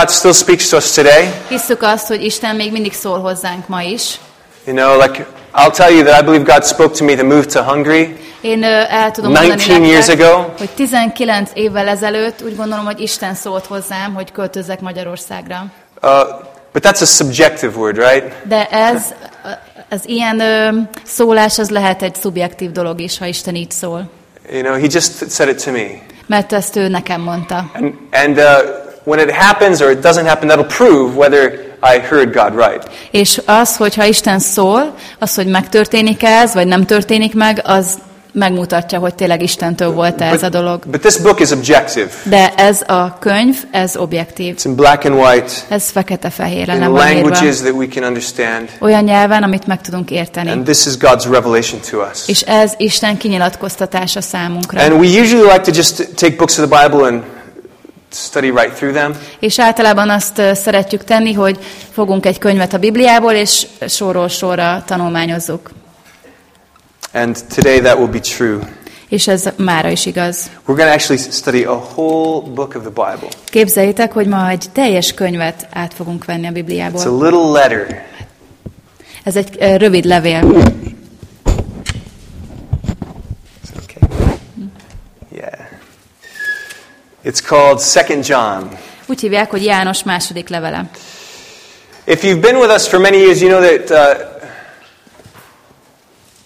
God still speaks to us today. Hisszük azt, hogy Isten még mindig szól hozzánk ma is. You know, like I'll tell you that I believe God spoke to me to move to Hungary. Én el tudom mondani 19 years nektek, ago. hogy 19 évvel ezelőtt úgy gondolom, hogy Isten szólt hozzám, hogy költözzek Magyarországra. Uh, but that's a subjective word, right? De ez, az ilyen ö, szólás, az lehet egy szubjektív dolog is, ha Isten így szól. You know, He just said it to me. Mert ezt ő nekem mondta. And, and uh, when it happens or it doesn't happen, that'll prove whether I heard God right. És az, hogyha Isten szól, az, hogy megtörténik ez, vagy nem történik meg, az megmutatja, hogy tényleg Istentől volt -e ez a dolog. But this book is objective. De ez a könyv, ez objektív. It's in black and white, Ez fekete-fehérre nem languages that we can understand. Olyan nyelven, amit meg tudunk érteni. And this is God's revelation to us. És ez Isten kinyilatkoztatása számunkra. And we usually like to just take books of the Bible and study right through them. És általában azt szeretjük tenni, hogy fogunk egy könyvet a Bibliából, és sorról sorra tanulmányozzuk. And today that will be true. És ez mára is igaz. We're going to actually study a whole book of the Bible. Képzeljétek, hogy ma egy teljes könyvet át fogunk venni a It's a Bibliából. little letter. Ez egy rövid levél. It's called Second John. Úgy hívják, hogy János második levele. If you've been with us for many years, you know that uh,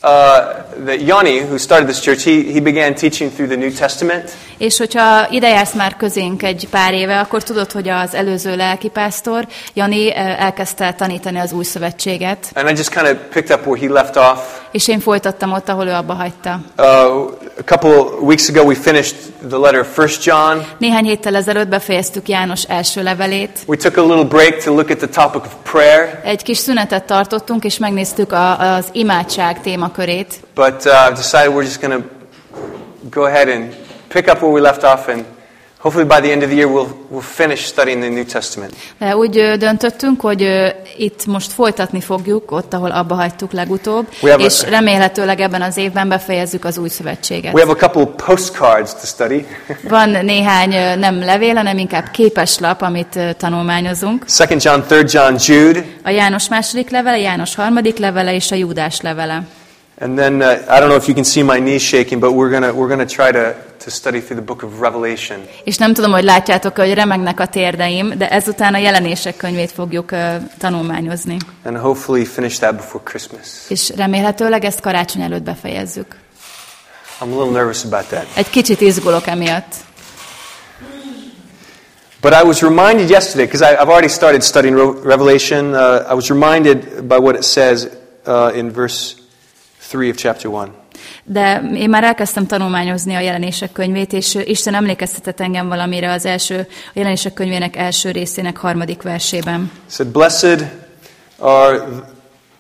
uh, that Yanni, who started this church, he, he began teaching through the New Testament. És hogyha ide jársz már közénk egy pár éve, akkor tudod, hogy az előző lelkipásztor, Jani eh, elkezdte tanítani az új szövetséget, And I just kind of picked up where he left off. és én folytattam ott, ahol ő abba hagyta. Uh, a couple weeks ago, we finished the letter of John. Néhány héttel ezelőtt befejeztük János első levelét. We took a little break to look at the topic of prayer, Egy kis szünetet tartottunk, és megnéztük a, az imádság témakörét. but uh, I've decided we're just going to go ahead and pick up where we left off, and hopefully by the end of the year, we'll, we'll finish studying the New Testament. De úgy döntöttünk, hogy itt most folytatni fogjuk, ott, ahol abba hagytuk legutóbb, have a- és remélhetőleg ebben az évben befejezzük az új szövetséget. We have a couple postcards to study. Van néhány nem levél, hanem inkább képeslap, amit tanulmányozunk. Second John, Third John, Jude, A János második levele, János harmadik levele és a Júdás levele. And then uh, I don't know if you can see my knees shaking, but we're gonna we're gonna try to to study through the book of Revelation. És nem tudom, hogy látjátok, hogy remegnek a térdeim, de ezután a jelenések könyvét fogjuk ö, tanulmányozni. and hopefully finish that before Christmas. És remélhetőleg ezt karácsony előtt befejezzük. I'm a little nervous about that. Egy kicsit izgulok emiatt. But I was reminded yesterday, because I've already started studying Revelation, uh, I was reminded by what it says uh, in verse 3 of chapter 1. De én már elkezdtem tanulmányozni a jelenések könyvét, és Isten emlékeztetett engem valamire az első, a jelenések könyvének első részének harmadik versében. Said, Blessed are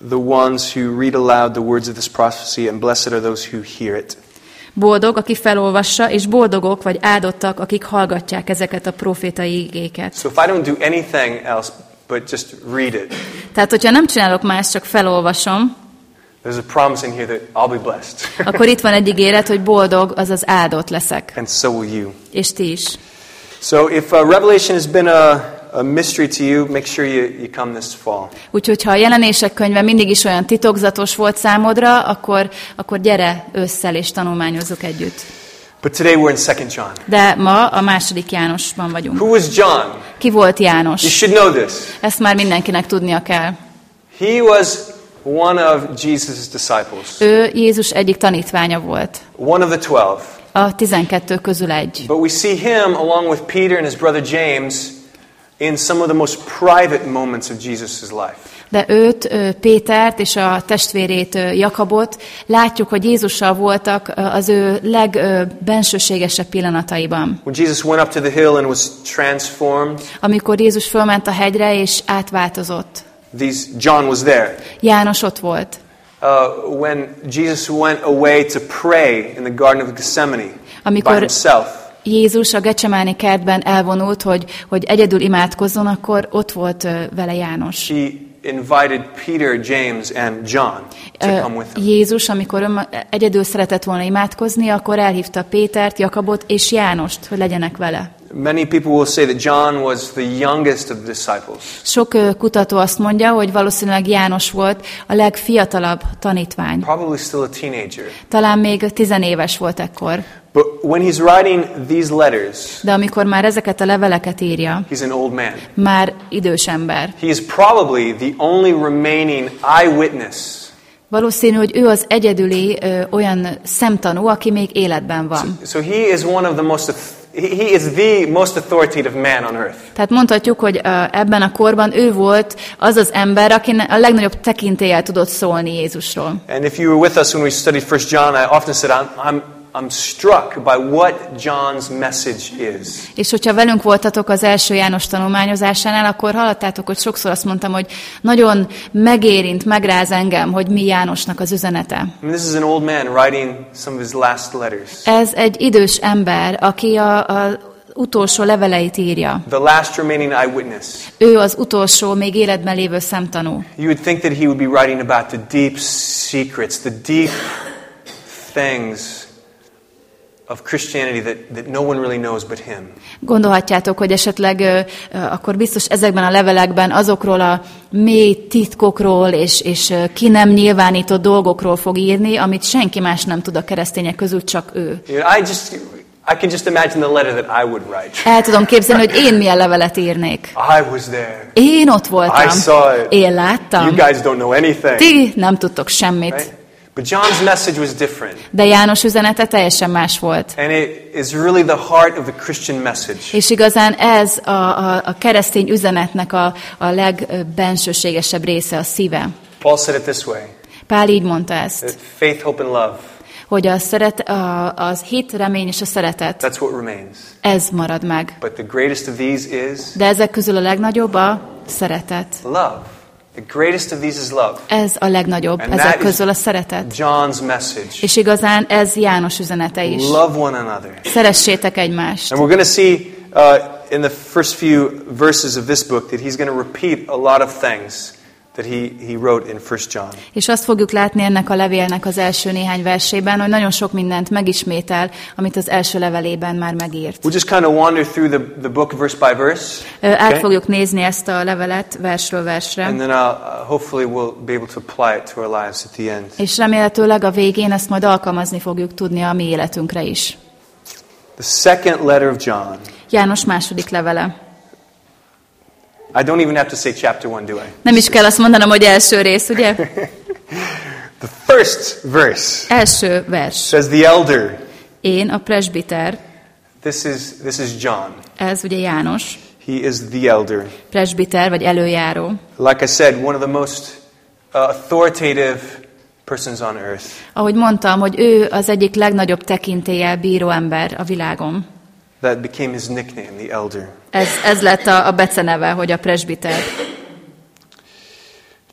the ones who read aloud the words of this prophecy, and blessed are those who hear it. Boldog, aki felolvassa, és boldogok vagy áldottak, akik hallgatják ezeket a profétai igéket. So if I don't do anything else but just read it, Tehát, hogyha nem csinálok más, csak felolvasom, there's a promise in here that I'll be blessed. akkor itt van egy ígéret, hogy boldog, azaz áldott leszek. and so will you. És ti is. So if uh, Revelation has been a, a mystery to you, make sure you, you come this fall. Úgyhogy ha a jelenések könyve mindig is olyan titokzatos volt számodra, akkor, akkor gyere ősszel és tanulmányozzuk együtt. But today we're in 2 John. De ma a második Jánosban vagyunk. Who was John? Ki volt You János? should know this. Ezt már mindenkinek tudnia kell. He was one of Jesus' disciples, Ő Jézus egyik tanítványa volt. one of the twelve. A tizenkettő közül egy. But we see him along with Peter and his brother James in some of the most private moments of Jesus' life. De őt, Pétert és a testvérét Jakabot látjuk, hogy Jézussal voltak az ő legbensőségesebb pillanataiban. Amikor Jézus fölment a hegyre és átváltozott. These, John was there. János ott volt. Uh, when Jesus went away to pray in the Garden of Gethsemane by Amikor himself, Jézus a Gecsemáni kertben elvonult, hogy, hogy egyedül imádkozzon, akkor ott volt vele János. he invited Peter, James, and John to come with him. Jézus, amikor ön egyedül szeretett volna imádkozni, akkor elhívta Pétert, Jakabot és Jánost, hogy legyenek vele. Many people will say that John was the youngest of the disciples. Sok kutató azt mondja, hogy valószínűleg János volt a legfiatalabb tanítvány. Probably still a teenager. Talán még tizenéves volt ekkor. But when he's writing these letters, De amikor már ezeket a leveleket írja, he's an old man. már idős ember. He is probably the only remaining eyewitness Valószínű, hogy ő az egyedüli ö, olyan szemtanú, aki még életben van. So he is one of the most, he is the most authoritative man on earth. Tehát mondhatjuk, hogy ebben a korban ő volt az az ember, aki a legnagyobb tekintéllyel tudott szólni Jézusról. And if you were with us when we studied First John, I often said, I'm, I'm, I'm struck by what John's message is. És hogyha velünk voltatok az első János tanulmányozásánál, akkor hallottátok, hogy sokszor azt mondtam, hogy nagyon megérint, megráz engem, hogy mi Jánosnak az üzenete. I mean, this is an old man writing some of his last letters. Ez egy idős ember, aki a, a utolsó leveleit írja. The last remaining eyewitness. Ő az utolsó, még életben lévő szemtanú. You would think that he would be writing about the deep secrets, the deep things of Christianity that, that no one really knows but him. Gondolhatjátok, hogy esetleg akkor biztos ezekben a levelekben azokról a mély titkokról és, és ö, ki nem nyilvánított dolgokról fog írni, amit senki más nem tud a keresztények közül, csak ő. I just, I can just imagine the letter that I would write. El tudom képzelni, hogy én milyen levelet írnék. I was there. Én ott voltam. I saw it. Én láttam. You guys don't know anything. Ti nem tudtok semmit. Right? But John's message was different. De János üzenete teljesen más volt. And it is really the heart of the Christian message. És igazán ez a, a, a keresztény üzenetnek a, a legbensőségesebb része, a szíve. Paul said it this way Pál így mondta that ezt, faith, hope, and love, hogy a szeret, a, az hit, remény és a szeretet, that's what remains. ez marad meg. But the greatest of these is De ezek közül a legnagyobb a szeretet. love. The greatest of these is love. Ez a legnagyobb, And ezek közül a szeretet. John's message. És igazán ez János üzenete is. Love one another. Szeressétek egymást. And we're going to see uh, in the first few verses of this book that he's going to repeat a lot of things that he, he wrote in 1 John. És azt fogjuk látni ennek a levélnek az első néhány versében, hogy nagyon sok mindent megismétel, amit az első levelében már megírt. We'll just kind of wander through the, the book verse by verse. Át Okay? fogjuk nézni ezt a levelet versről versre, And then uh, uh, hopefully we'll be able to apply it to our lives at the end. és remélhetőleg a végén ezt majd alkalmazni fogjuk tudni a mi életünkre is. The second letter of John. János második levele. I don't even have to say chapter one, do I? Nem is kell azt mondanom, hogy első rész, ugye? The first verse Első vers. says, The elder. Én, a presbiter, This is, this is John. ez ugye János, He is the elder. presbiter vagy előjáró. Like I said, one of the most uh, authoritative persons on earth. Ahogy mondtam, hogy ő az egyik legnagyobb tekintéllyel bíró ember a világon. That became his nickname, the elder. Ez, ez lett a, a beceneve, hogy a presbiter.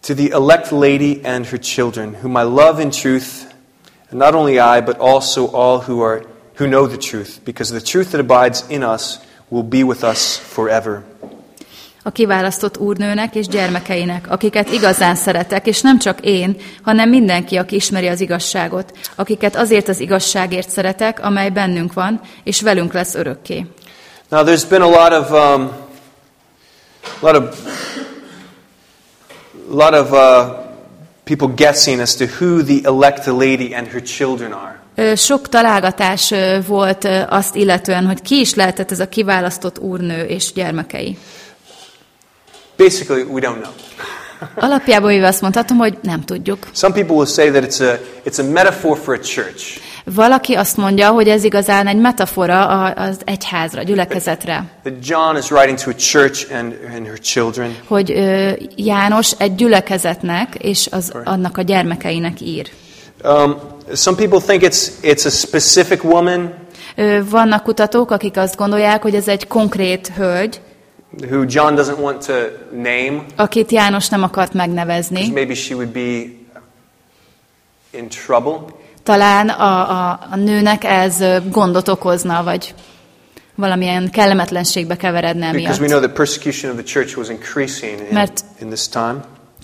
To the elect lady and her children, whom I love in truth, and not only I, but also all who, are, who know the truth, because the truth that abides in us will be with us forever. A kiválasztott úrnőnek és gyermekeinek, akiket igazán szeretek, és nem csak én, hanem mindenki, aki ismeri az igazságot, akiket azért az igazságért szeretek, amely bennünk van, és velünk lesz örökké. Now, there's been a lot of, um, a lot of, a lot of uh, people guessing as to who the elect lady and her children are. Sok találgatás volt azt illetően, hogy ki is lehetett ez a kiválasztott úrnő és gyermekei. Basically, we don't know. Alapjából véve azt mondhatom, hogy nem tudjuk. Some people will say that it's a, it's a metaphor for a church. Valaki azt mondja, hogy ez igazán egy metafora az egyházra, gyülekezetre. That John is writing to a church and, and her children. Hogy ö, János egy gyülekezetnek és az, annak a gyermekeinek ír. Um, some people think it's, it's a specific woman Ö, Vannak kutatók, akik azt gondolják, hogy ez egy konkrét hölgy, who John doesn't want to name. akit János nem akart megnevezni. Maybe she would be in trouble. Talán a, a, a nőnek ez gondot okozna, vagy valamilyen kellemetlenségbe keveredne Because we miatt. know that persecution of the church was increasing in, Mert- in this time.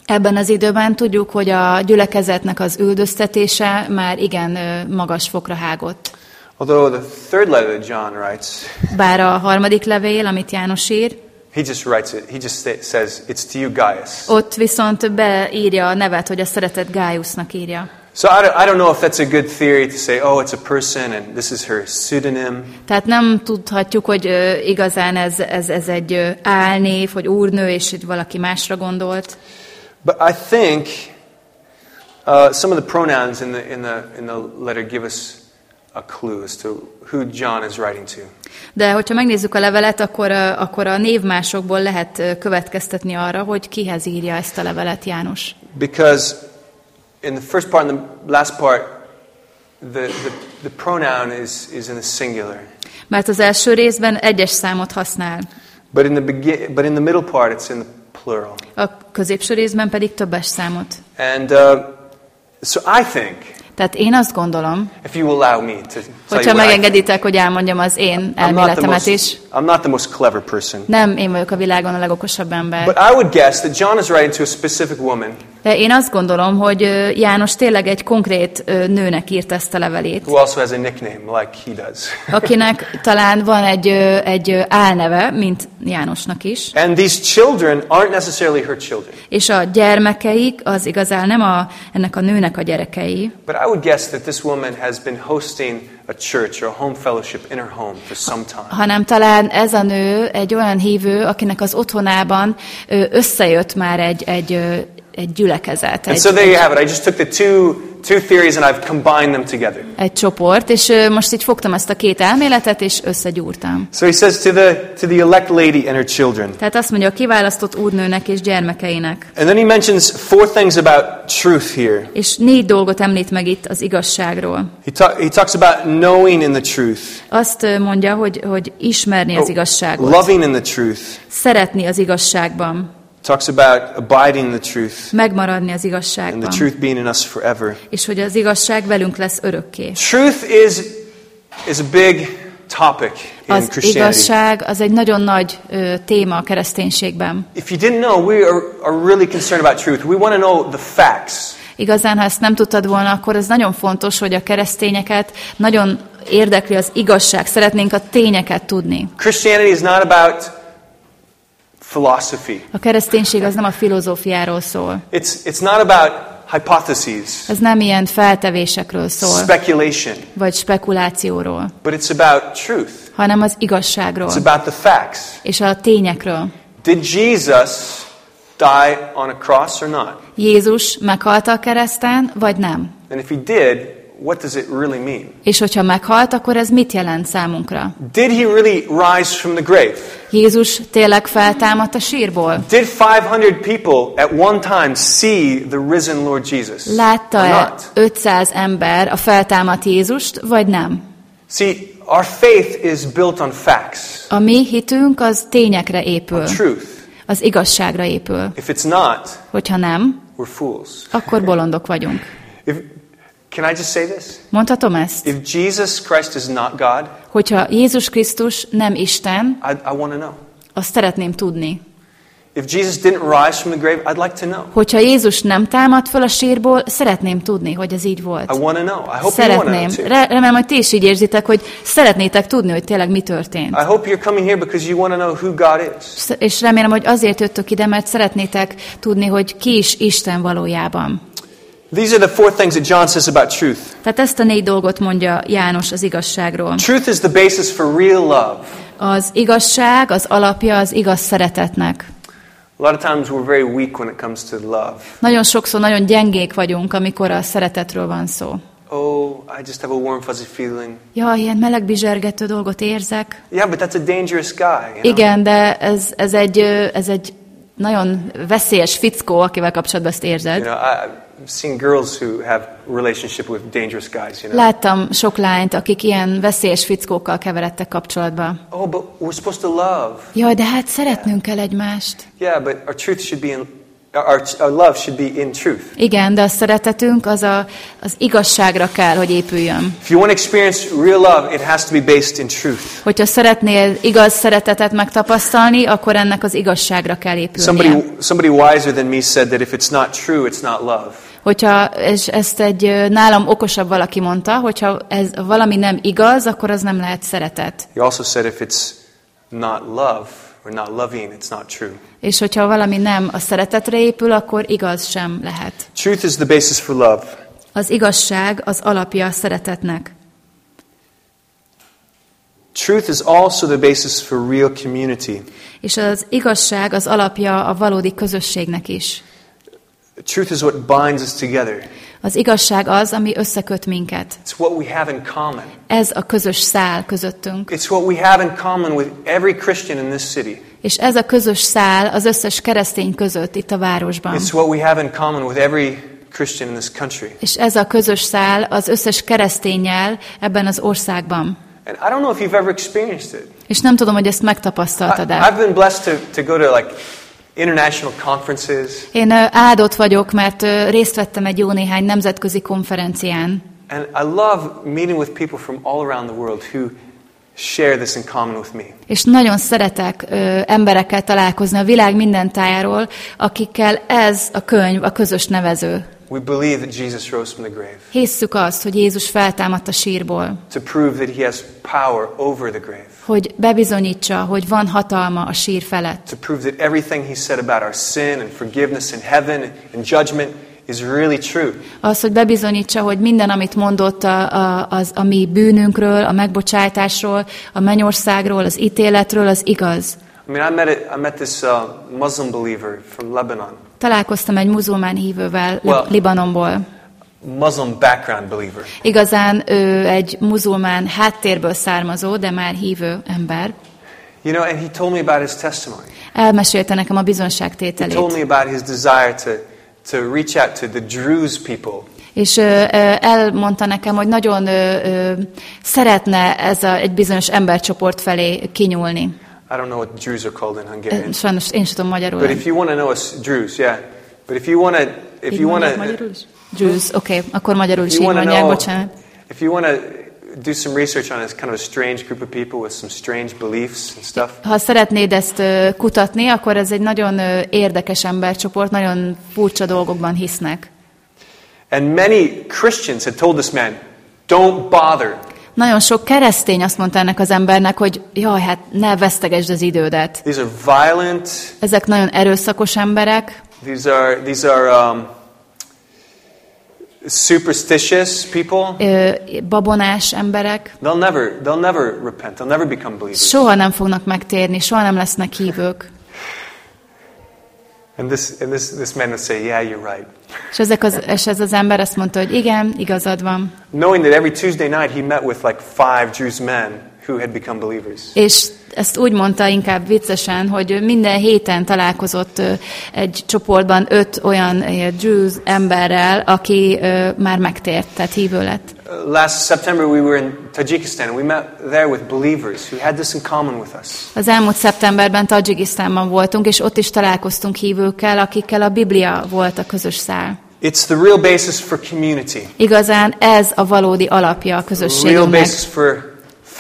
Ebben az időben tudjuk, hogy a gyülekezetnek az üldöztetése már igen magas fokra hágott. Although the third letter John writes, Bár a harmadik levél, amit János ír, he just writes it. He just says, It's to you, Gaius. ott viszont beírja a nevet, hogy a szeretett Gájusznak írja. So I don't, I don't know if that's a good theory to say, oh, it's a person and this is her pseudonym. Tehát nem tudhatjuk, hogy ö, igazán ez, ez, ez egy ö, álnév, hogy úrnő, és itt valaki másra gondolt. But I think uh, some of the pronouns in the, in, the, in the letter give us a clue as to who John is writing to. De hogyha megnézzük a levelet, akkor, ö, akkor a névmásokból lehet ö, következtetni arra, hogy kihez írja ezt a levelet János. Because in the first part and the last part, the, the, the pronoun is, is in the singular. Mert az első részben egyes számot használ, But in, the begin, but in the middle part, it's in the plural. a középső részben pedig többes számot. And uh, so I think, Tehát én azt gondolom, if you allow me to tell hogyha megengeditek, hogy elmondjam az én elméletemet is, most, I'm not the most clever person. nem én vagyok a világon a legokosabb ember. But I would guess that John is writing to a specific woman De én azt gondolom, hogy János tényleg egy konkrét nőnek írt ezt a levelét, who also has a nickname like he does. akinek talán van egy, egy álneve, mint Jánosnak is, And these children aren't necessarily her children. és a gyermekeik az igazán nem a, ennek a nőnek a gyerekei, But I would guess that this woman has been hosting a church or a home fellowship in her home for some time. hanem talán ez a nő egy olyan hívő, akinek az otthonában összejött már egy, egy, egy gyülekezet, And egy, so there you have it. I just took the two, two theories and I've combined them together. egy csoport, és most így fogtam ezt a két elméletet, és összegyúrtam. So he says to the, to the elect lady and her children. Tehát azt mondja, a kiválasztott úrnőnek és gyermekeinek. And then he mentions four things about truth here. És négy dolgot említ meg itt az igazságról. He, ta- he talks about knowing in the truth, Azt mondja, hogy, hogy ismerni az igazságot, loving in the truth, szeretni az igazságban, talks about abiding in the truth, megmaradni az and the igazságban, truth being in us forever. és hogy az igazság velünk lesz örökké. Truth is, is a big topic in Az Christianity. igazság az egy nagyon nagy ö, téma a kereszténységben. If you didn't know, we are, are really concerned about truth. We want to know the facts. Igazán, ha ezt nem tudtad volna, akkor ez nagyon fontos, hogy a keresztényeket nagyon érdekli az igazság. Szeretnénk a tényeket tudni. Christianity is not about philosophy. A kereszténység az nem a filozófiáról szól. It's, it's not about hypotheses, Ez nem ilyen feltevésekről szól, speculation, vagy spekulációról, but it's about truth. hanem az igazságról It's about the facts. és a tényekről. Did Jesus die on a cross or not? Jézus meghalt a kereszten, vagy nem? And if he did, what does it really mean? És hogyha meghalt, akkor ez mit jelent számunkra? Did he really rise from the grave? Jézus tényleg feltámadt a sírból? Did 500 people at one time see the risen Lord Jesus? Látta-e not? 500 ember a feltámadt Jézust, vagy nem? See, our faith is built on facts, A mi hitünk az tényekre épül, truth. az igazságra épül. If it's not, Hogyha nem, we're fools. akkor bolondok vagyunk. If, can I just say this? Mondhatom ezt? If Jesus Christ is not God, Hogyha Jézus Krisztus nem Isten, I, I want to know. azt szeretném tudni. If Jesus didn't rise from the grave, I'd like to know. Hogyha Jézus nem támadt föl a sírból, szeretném tudni, hogy ez így I volt. want to know. I hope you want to Szeretném. know too. Re- remélem, hogy ti is így érzitek, hogy szeretnétek tudni, hogy tényleg mi történt. I hope you're coming here because you want to know who God is. És remélem, hogy azért jöttök ide, mert szeretnétek tudni, hogy ki is Isten valójában. These are the four things that John says about truth. Tehát ezt a négy dolgot mondja János az igazságról. Truth is the basis for real love. Az igazság az alapja az igaz szeretetnek. A lot of times we're very weak when it comes to love. Nagyon sokszor nagyon gyengék vagyunk, amikor a szeretetről van szó. Oh, I just have a warm, fuzzy feeling. Ja, ilyen melegbizsergető dolgot érzek. Yeah, but that's a dangerous guy. You know? Igen, de ez, ez, egy, ez egy nagyon veszélyes fickó, akivel kapcsolatban ezt You érzed. know, I- I've seen girls who have relationship with dangerous guys. You know. Láttam sok lányt, akik ilyen veszélyes fickókkal keveredtek kapcsolatba. Oh, but we're supposed to love. Jaj, de hát szeretnünk kell egymást. Yeah, but our truth should be in. Our, our love should be in truth. Igen, de a szeretetünk az a, az igazságra kell, hogy épüljön. If you want to experience real love, it has to be based in truth. Hogyha szeretnél igaz szeretetet megtapasztalni, akkor ennek az igazságra kell épülnie. Somebody, somebody wiser than me said that if it's not true, it's not love. Hogyha, és ezt egy nálam okosabb valaki mondta, hogyha ez valami nem igaz, akkor az nem lehet szeretet. He also said if it's not love or not loving, it's not true. És hogyha valami nem a szeretetre épül, akkor igaz sem lehet. Truth is the basis for love. Az igazság az alapja a szeretetnek. Truth is also the basis for real community. És az igazság az alapja a valódi közösségnek is. Truth is what binds us together. Az igazság az, ami összeköt minket. It's what we have in common. Ez a közös szál közöttünk. It's what we have in common with every Christian in this city. És ez a közös szál az összes keresztény között itt a városban. It's what we have in common with every Christian in this country. És ez a közös szál az összes keresztényel ebben az országban. And I don't know if you've ever experienced it. És nem tudom, hogy ezt megtapasztaltad-e. I've been blessed to, to go to like Én áldott vagyok, mert részt vettem egy jó néhány nemzetközi konferencián. and I love meeting with people from all around the world who share this in common with me. És nagyon szeretek ö, emberekkel találkozni a világ minden tájáról, akikkel ez a könyv a közös nevező. We believe that Jesus rose from the grave Hisszük azt, hogy Jézus feltámadt a sírból, to prove that he has power over the grave, hogy bebizonyítsa, hogy van hatalma a sír felett, to prove that everything he said about our sin and forgiveness and heaven and judgment is really true. az, hogy bebizonyítsa, hogy minden, amit mondott a, a, az, a mi bűnünkről, a megbocsátásról, a mennyországról, az ítéletről, az igaz. I mean, I met, it, I met this uh, Muslim believer from Lebanon, Találkoztam egy muzulmán hívővel Well- Libanonból. Muslim background believer. Igazán ő egy muzulmán háttérből származó, de már hívő ember. You know, and he told me about his testimony. Elmesélte nekem a He told bizonságtételét. me about his desire to, to reach out to the Druze people És ö, ö, elmondta nekem, hogy nagyon ö, ö, szeretne ez a, egy bizonyos embercsoport felé kinyúlni. I don't know what Druze are called in Hungarian. Sajnos én sem tudom magyarul. But if you want to know us Druze, yeah. But if you want to, if Így you want to? Jews, oké, okay, akkor magyarul is így mondják, know, bocsánat. if you want to do some research on it's kind of a strange group of people with some strange beliefs and stuff. Ha szeretnéd ezt kutatni, akkor ez egy nagyon érdekes embercsoport, nagyon furcsa dolgokban hisznek. And many Christians had told this man, "Don't bother. Nagyon sok keresztény azt mondta ennek az embernek, hogy jaj, hát ne vesztegesd az idődet. These are violent. Ezek nagyon erőszakos emberek, These are these are um, superstitious people. ö, babonás emberek. They'll never they'll never repent. They'll never become believers." Soha nem fognak megtérni, soha nem lesznek hívők. And this and this this man would say, "Yeah, you're right." És, ezek az, és ez az ember azt mondta, hogy igen, igazad van. Knowing that every Tuesday night he met with like five Druze men who had become believers. És ezt úgy mondta inkább viccesen, hogy minden héten találkozott egy csoportban öt olyan Jews emberrel, aki már megtért, tehát hívő lett. Uh, Last September we were in Tajikistan and we met there with believers who had this in common with us. Az elmúlt szeptemberben Tajikisztánban voltunk, és ott is találkoztunk hívőkkel, akikkel a Biblia volt a közös szál. It's the real basis for community. Igazán ez a valódi alapja a Real közösségünknek. basis for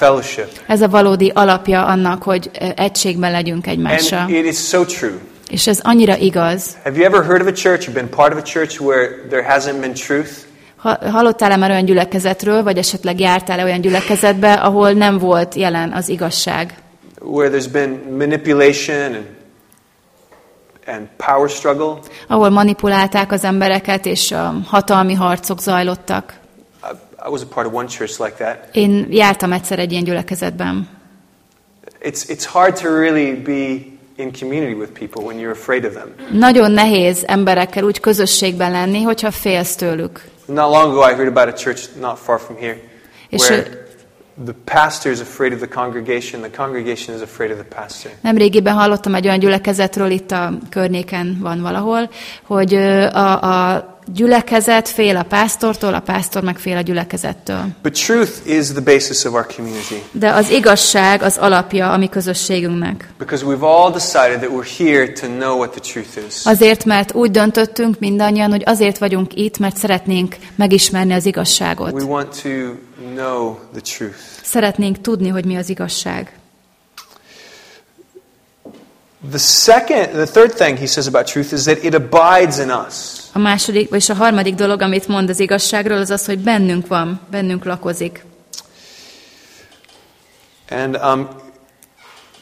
fellowship. Ez a valódi alapja annak, hogy egységben legyünk egymással. And it is so true. És ez annyira igaz. Have you ever heard of a church been part of a church where there hasn't been truth? Ha, hallottál-e már olyan gyülekezetről, vagy esetleg jártál-e olyan gyülekezetbe, ahol nem volt jelen az igazság? Where there's been manipulation and, and power struggle? Ahol manipulálták az embereket, és um, hatalmi harcok zajlottak. I, I was a part of one church like that. Én jártam egyszer egy ilyen gyülekezetben. It's, it's hard to really be in community with people when you're afraid of them. Nagyon nehéz emberekkel úgy közösségben lenni, hogyha félsz tőlük. Not long ago, I heard about a church not far from here És where the pastor is afraid of the congregation, the congregation is afraid of the pastor. Nemrégiben hallottam egy olyan gyülekezetről, itt a környéken van valahol, hogy a, a gyülekezet fél a pásztortól, a pásztor meg fél a gyülekezettől. But truth is the basis of our community De az igazság az alapja a mi közösségünknek. because we've all decided that we're here to know what the truth is. Azért, mert úgy döntöttünk mindannyian, hogy azért vagyunk itt, mert szeretnénk megismerni az We igazságot. want to know the truth. Szeretnénk tudni, hogy mi az igazság. The second, the third thing he says about truth is that it abides in us. A második, és a harmadik dolog, amit mond az igazságról, az az, hogy bennünk van, bennünk lakozik. And I'm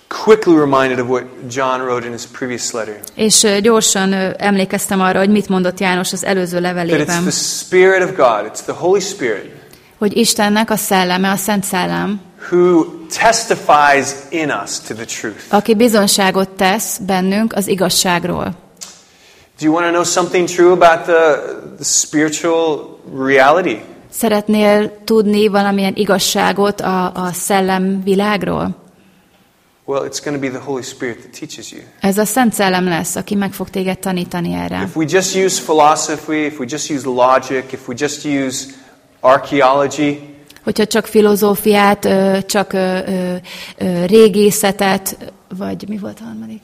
quickly reminded of what John wrote in his previous letter. És gyorsan emlékeztem arra, hogy mit mondott János az előző That it's levelében, the Spirit of God, it's the Holy Spirit, hogy Istennek a szelleme, a Szent Szellem, who testifies in us to the truth. aki bizonságot tesz bennünk az igazságról. Do you want to know something true about the, the spiritual reality? Szeretnél tudni valamilyen igazságot a, a szellem világról? Well, it's going to be the Holy Spirit that teaches you. Ez a Szent Szellem lesz, aki meg fog téged tanítani erre. If we just use philosophy, if we just use logic, if we just use archaeology, Hogyha csak filozófiát, csak régészetet, vagy mi volt a harmadik?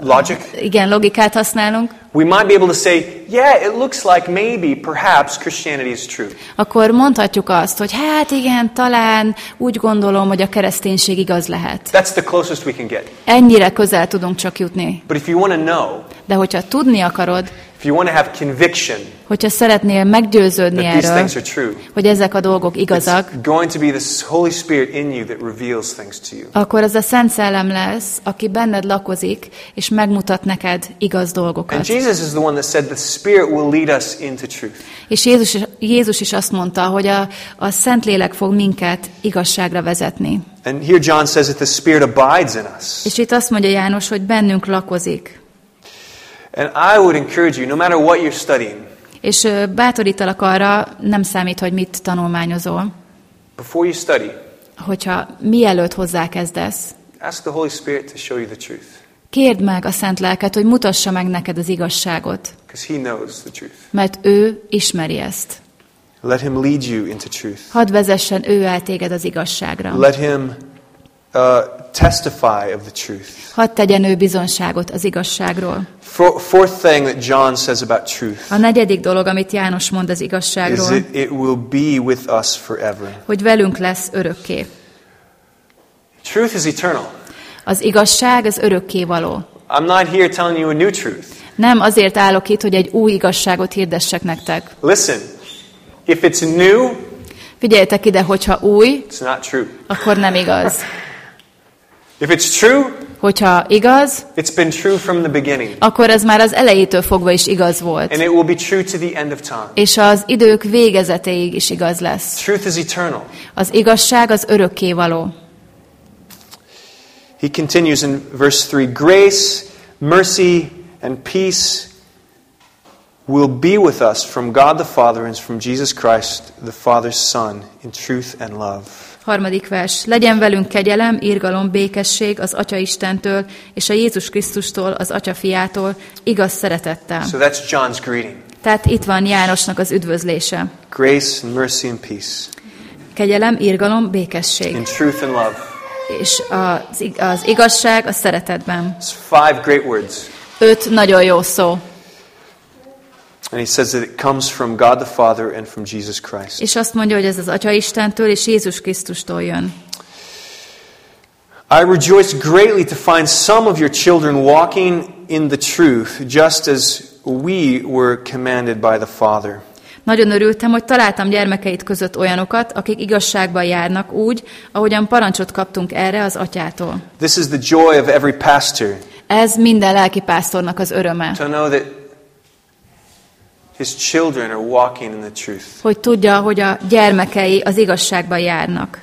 logic, Igen, logikát használunk, we might be able to say, yeah, it looks like maybe, perhaps Christianity is true. akkor mondhatjuk azt, hogy hát igen, talán úgy gondolom, hogy a kereszténység igaz lehet. That's the closest we can get. Ennyire közel tudunk csak jutni. But if you want to know, De hogyha tudni akarod, if you want to have conviction hogyha szeretnél meggyőződni that these erről, things are true, hogy ezek a dolgok igazak, it's going to be this Holy Spirit in you that reveals things to you. akkor az a Szent Szellem lesz, aki benned lakozik, és megmutat neked igaz And dolgokat. Jesus is the one that said the Spirit will lead us into truth. És Jézus, Jézus is azt mondta, hogy a, a Szentlélek fog minket igazságra vezetni. And here John says that the Spirit abides in us. És itt azt mondja János, hogy bennünk lakozik. And I would encourage you, no matter what you're studying, És bátorítalak arra, nem számít, hogy mit tanulmányozol, before you study, hogyha mielőtt hozzákezdesz, ask the Holy Spirit to show you the truth. kérd meg a Szent Lelket, hogy mutassa meg neked az igazságot, He knows the truth. mert ő ismeri ezt. Let Him lead you into truth. Hadd vezessen ő el téged az igazságra. Let Him uh, testify of the truth. Hadd tegyen ő bizonságot az igazságról. For, fourth thing that John says about truth A negyedik dolog, amit János mond az is igazságról, that it will be with us forever. hogy velünk lesz örökké. Truth is eternal. Az igazság az örökké való. I'm not here telling you a new truth. Nem azért állok itt, hogy egy új igazságot hirdessek nektek. Listen, if it's new, Figyeljetek ide, hogyha új, it's not true. akkor nem igaz. If it's true, Hogyha igaz, it's been true from the beginning. akkor ez már az elejétől fogva is igaz volt. And it will be true to the end of time. És az idők végezetéig is igaz lesz. Truth is eternal. Az igazság az örökké való. He continues in verse 3 Grace, mercy, and peace will be with us from God the Father and from Jesus Christ, the Father's Son, in truth and love. Harmadik vers. Legyen velünk kegyelem, irgalom, békesség az Atya Istentől és a Jézus Krisztustól, az Atya fiától, igaz szeretettel. So that's John's greeting. Tehát itt van Jánosnak az üdvözlése. Grace and mercy and peace Kegyelem, irgalom, békesség. in truth and love. És az, az igazság a szeretetben. It's five great words. Öt nagyon jó szó. And he says that it comes from God the Father and from Jesus Christ. És azt mondja, hogy ez az Atya Istentől és Jézus Krisztustól jön. I rejoice greatly to find some of your children walking in the truth, just as we were commanded by the Father. Nagyon örültem, hogy találtam gyermekeit között olyanokat, akik igazságban járnak úgy, ahogyan parancsot kaptunk erre az atyától. This is the joy of every pastor Ez minden lelkipásztornak az öröme, to know that his children are walking in the truth. hogy tudja, hogy a gyermekei az igazságban járnak.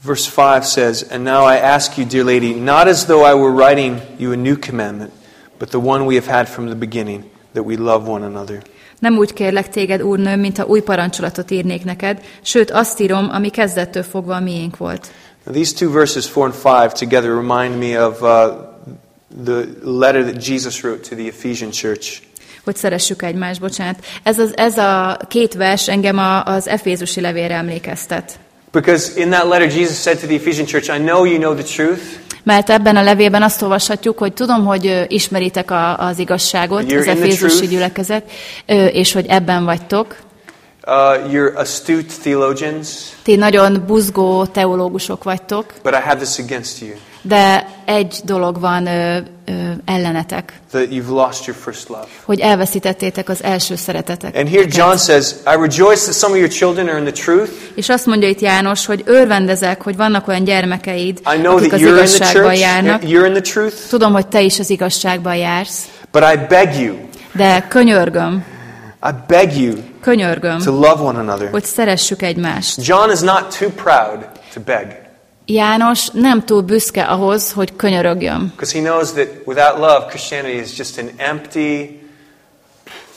Verse 5 says, And now I ask you, dear lady, not as though I were writing you a new commandment, but the one we have had from the beginning, that we love one another. Nem úgy kérlek téged, úrnőm, mint ha új parancsolatot írnék neked, sőt azt írom, ami kezdettől fogva a miénk volt. Now, these two verses, 4 and 5, together remind me of uh, the letter that Jesus wrote to the Ephesian church. Hogy szeressük egymást, bocsánat. Ez, az, ez a két vers engem a, az Efézusi levélre emlékeztet. Because in that letter, Jesus said to the Ephesian church, I know you know the truth, Mert ebben a levélben azt olvashatjuk, hogy tudom, hogy ismeritek a, az igazságot, az efézusi gyülekezet, és hogy ebben vagytok. uh, you're astute theologians, Ti nagyon buzgó teológusok vagytok, but I have this against you, de egy dolog van ö, ö, ellenetek, that you've lost your first love. hogy elveszítettétek az első szeretetet. And here John says, I rejoice that some of your children are in the truth. És azt mondja itt János, hogy örvendezek, hogy vannak olyan gyermekeid, akik az igazságban járnak. you're in the truth, Tudom, hogy te is az igazságban jársz, but I beg you, de könyörgöm, I beg you könyörgöm, to love one another. hogy szeressük egymást. John is not too proud to beg János nem túl büszke ahhoz, hogy könyörögjön. because he knows that without love, Christianity is just an empty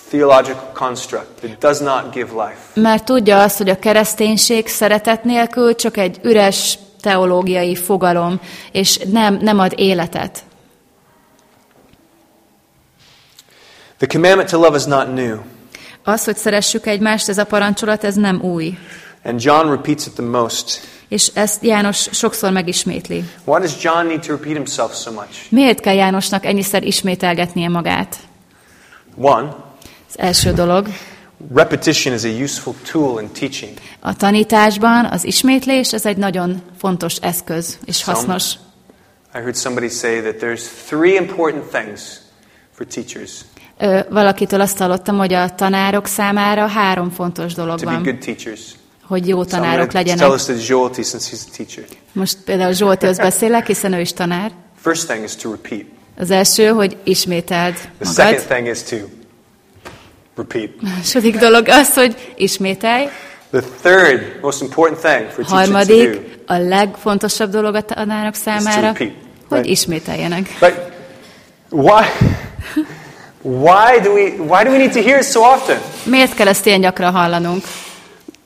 theological construct that does not give life. Mert tudja azt, hogy a kereszténység szeretet nélkül csak egy üres teológiai fogalom, és nem, nem ad életet. The commandment to love is not new, Az, hogy szeressük egymást, ez a parancsolat, ez nem új. And John repeats it the most. És ezt János sokszor megismétli. Why does John need to repeat himself so much? Miért kell Jánosnak ennyiszer ismételgetnie magát? One, Az első dolog, repetition is a useful tool in teaching. a tanításban az ismétlés, ez egy nagyon fontos eszköz és hasznos. I heard somebody say that there's three important things for teachers Ö, valakitől azt hallottam, hogy a tanárok számára három fontos dolog to be van, good teachers. Hogy jó tanárok tell legyenek. us to Joelty since he's a teacher. Most például Zsoltihoz beszélek, hiszen ő is tanár. First thing is to repeat. Az első, hogy ismételd The magad. second thing is to repeat. A második dolog az, hogy ismételj. The third most important thing for teacher to do Harmadik, a legfontosabb dolog a tanárok számára, repeat, hogy right? ismételjenek. But why? Why do we? Why do we need to hear it so often? Miért kell ezt ilyen gyakran hallanunk?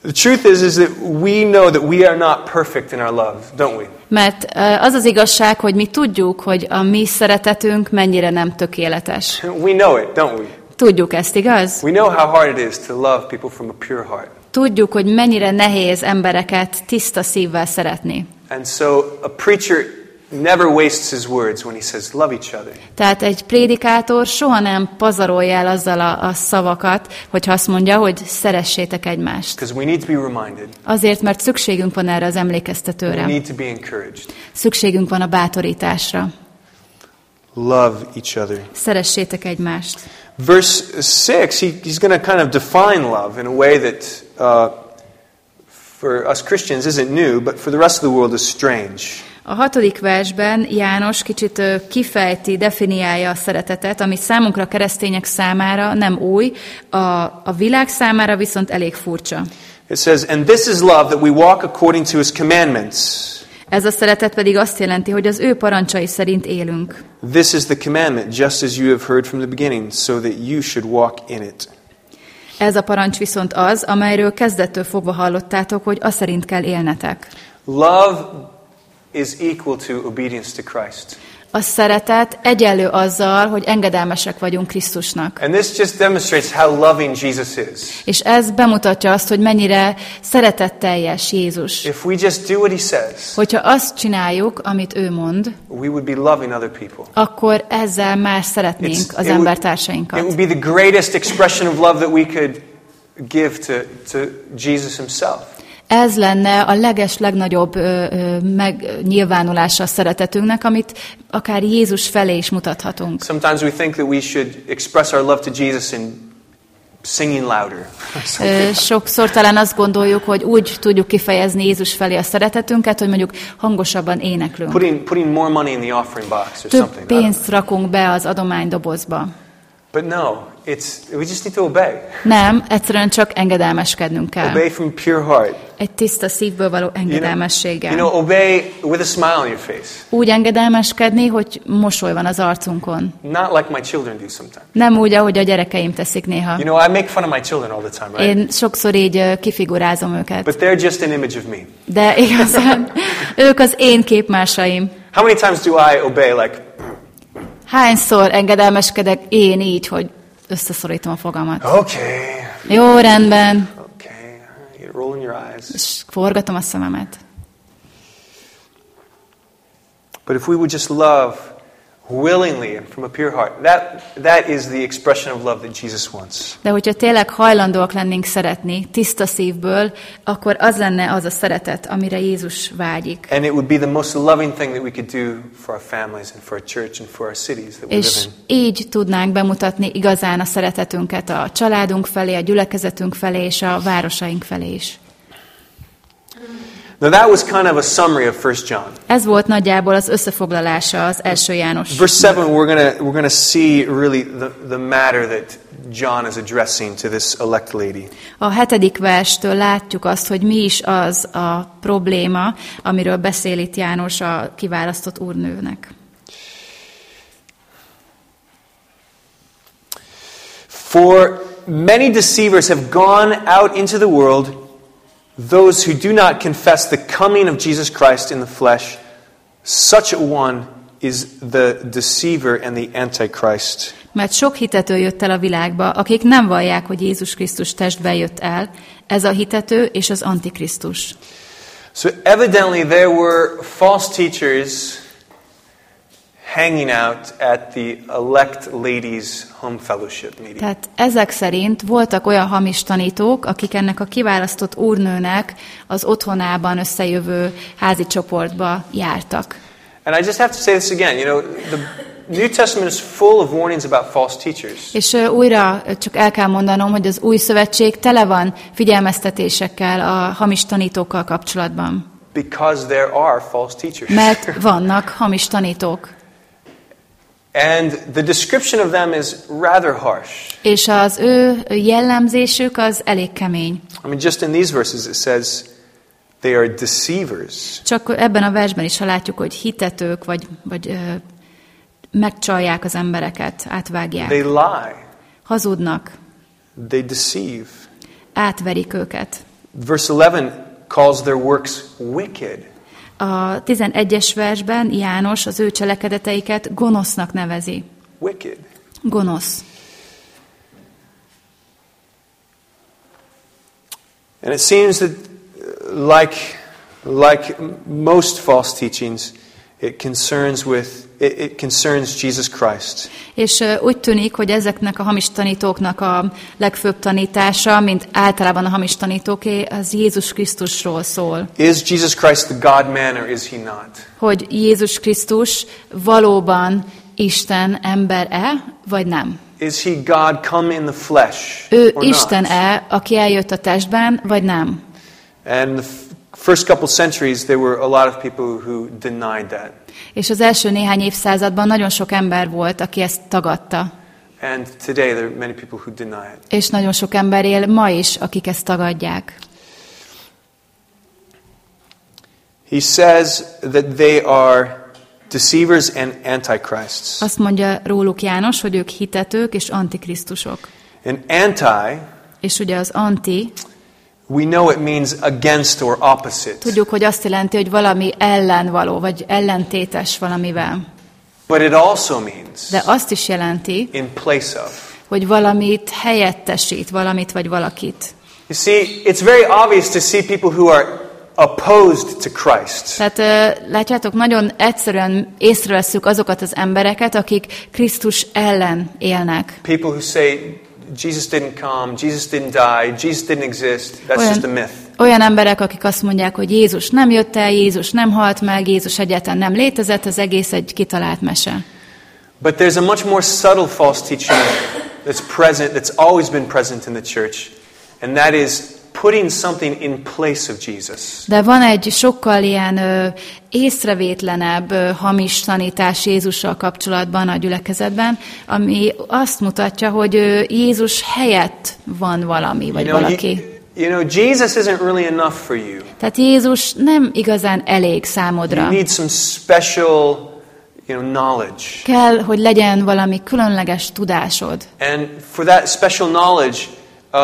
The truth is, is that we know that we are not perfect in our love, don't we? Mert az az igazság, hogy mi tudjuk, hogy a mi szeretetünk mennyire nem tökéletes. We know it, don't we? Tudjuk ezt, igaz? We know how hard it is to love people from a pure heart. Tudjuk, hogy mennyire nehéz embereket tiszta szívvel szeretni. And so a preacher never wastes his words when he says, love each other. Tehát egy prédikátor soha nem pazarolja el azzal a, a szavakat, hogyha azt mondja, hogy szeressétek egymást. Because we need to be reminded. Azért, mert szükségünk van erre az We emlékeztetőre. need to be encouraged. Szükségünk van a bátorításra. Love each other. Szeressétek egymást. Verse 6, he, he's going to kind of define love in a way that uh, for us Christians isn't new, but for the rest of the world is strange. A hatodik versben János kicsit kifejti, definiálja a szeretetet, ami számunkra keresztények számára nem új, a, a világ számára viszont elég furcsa. It says, And this is love, that we walk according to his commandments. Ez a szeretet pedig azt jelenti, hogy az ő parancsai szerint élünk. This is the commandment, just as you have heard from the beginning, so that you should walk in it. Ez a parancs viszont az, amelyről kezdettől fogva hallottátok, hogy az szerint kell élnetek. Love is equal to obedience to Christ. A szeretet egyenlő azzal, hogy engedelmesek vagyunk Krisztusnak. And this just demonstrates how loving Jesus is. És ez bemutatja azt, hogy mennyire szeretetteljes Jézus. If we just do what he says, Hogyha azt csináljuk, amit ő mond, we would be loving other people. akkor ezzel már szeretnénk It's- az embertársainkat. It would be the greatest expression of love that we could give to, to Jesus himself. Ez lenne a leges, legnagyobb ö, ö, megnyilvánulása a szeretetünknek, amit akár Jézus felé is mutathatunk. Sometimes we think that we should express our love to Jesus in singing louder. Sokszor talán azt gondoljuk, hogy úgy tudjuk kifejezni Jézus felé a szeretetünket, hogy mondjuk hangosabban éneklünk. putting, putting more money in the offering box or Több something. Pénzt rakunk be az adománydobozba. But no, it's, we just need to obey. Nem, egyszerűen csak engedelmeskednünk kell. Obey from pure heart. Egy tiszta szívből való You know, engedelmességgel. you know, obey with a smile on your face. Úgy engedelmeskedni, hogy mosoly van az arcunkon. Not like my children do sometimes. Nem úgy, ahogy a gyerekeim teszik néha. You know, I make fun of my children all the time, right? Én sokszor így kifigurázom őket. But they're just an image of me. De igazán ők az én képmásaim. How many times do I obey, like, Hányszor engedelmeskedek én így, hogy összeszorítom a fogamat. okay, Jó, rendben. okay, you're rolling your eyes. eyes. és forgatom a szememet. But if we would just love willingly and from a pure heart, that, that is the expression of love that Jesus wants. De hogyha tényleg hajlandóak lennénk szeretni, tiszta szívből, akkor az lenne az a szeretet, amire Jézus vágyik. And it would be the most loving thing that we could do for our families and for our church and for our cities that we live És in. így tudnánk bemutatni igazán a szeretetünket a családunk felé, a gyülekezetünk felé és a városaink felé is. Now that was kind of a summary of 1 John. Ez volt nagyjából az összefoglalása az első János. Verse 7, we're going we're gonna see really the, the matter that John is addressing to this elect lady. A hetedik verstől látjuk azt, hogy mi is az a probléma, amiről beszél itt János a kiválasztott úrnőnek. For many deceivers have gone out into the world, those who do not confess the coming of Jesus Christ in the flesh. Such a one is the deceiver and the antichrist. Mert sok hitető jött el a világba, akik nem vallják, hogy Jézus Krisztus testben jött el. Ez a hitető és az antikrisztus. So evidently there were false teachers hanging out at the elect ladies home fellowship meeting. Tehát ezek szerint voltak olyan hamis tanítók, akik ennek a kiválasztott úrnőnek az otthonában összejövő házi csoportba jártak. And I just have to say this again, you know, the New Testament is full of warnings about false teachers. És újra csak el kell mondanom, hogy az új szövetség tele van figyelmeztetésekkel a hamis tanítókkal kapcsolatban. Because there are false teachers. Mert vannak hamis tanítók. And the description of them is rather harsh. És az ő jellemzésük az elég kemény. I mean, just in these verses it says they are deceivers. Csak ebben a versben is, ha látjuk, hogy hitetők, vagy, vagy ö, megcsalják az embereket, átvágják, They lie. hazudnak, They deceive. átverik őket. Verse 11 calls their works wicked. A 11-es versben János az ő cselekedeteiket gonosznak nevezi. Wicked. Gonosz. And it seems that, uh, like, like most false teachings, it concerns with it, it concerns Jesus Christ. És úgy tűnik, hogy ezeknek a hamis tanítóknak a legfőbb tanítása, mint általában a hamis tanítóké, az Jézus Krisztusról szól. Is Jesus Christ the God man or is he not? Hogy Jézus Krisztus valóban Isten ember-e, vagy nem? Is he God come in the flesh Ő? Isten-e, aki eljött a testben, vagy nem? And the first couple centuries, there were a lot of people who denied that. És az első néhány évszázadban nagyon sok ember volt, aki ezt tagadta. And today, there are many people who deny it. És nagyon sok ember él ma is, akik ezt tagadják. He says that they are deceivers and antichrists. Azt mondja róluk János, hogy ők hitetők és antikrisztusok. An anti, És ugye az anti, we know it means against or opposite. tudjuk, hogy azt jelenti, hogy valami ellen való, vagy ellentétes valamivel. But it also means De azt is jelenti, in place of. hogy valamit helyettesít, valamit vagy valakit. You see, it's very obvious to see people who are opposed to Christ. Tehát látjátok, nagyon egyszerűen észreveszünk azokat az embereket, akik Krisztus ellen élnek. People who say Jesus didn't come, Jesus didn't die, Jesus didn't exist. That's just a myth. olyan emberek, akik azt mondják, hogy Jézus nem jött el, Jézus nem halt meg, Jézus egyáltalán nem létezett, az egész egy kitalált mese. But there's a much more subtle false teaching that's present, that's always been present in the church, and that is putting something in place of Jesus. De van egy sokkal ilyen ö, észrevétlenebb ö, hamis tanítás Jézussal kapcsolatban a gyülekezetben, ami azt mutatja, hogy ö, Jézus helyett van valami, vagy You know, valaki. you, you know, Jesus isn't really enough for you. Tehát Jézus nem igazán elég You számodra. need some special, you know, knowledge. Kell, hogy legyen valami különleges tudásod. And for that special knowledge, uh,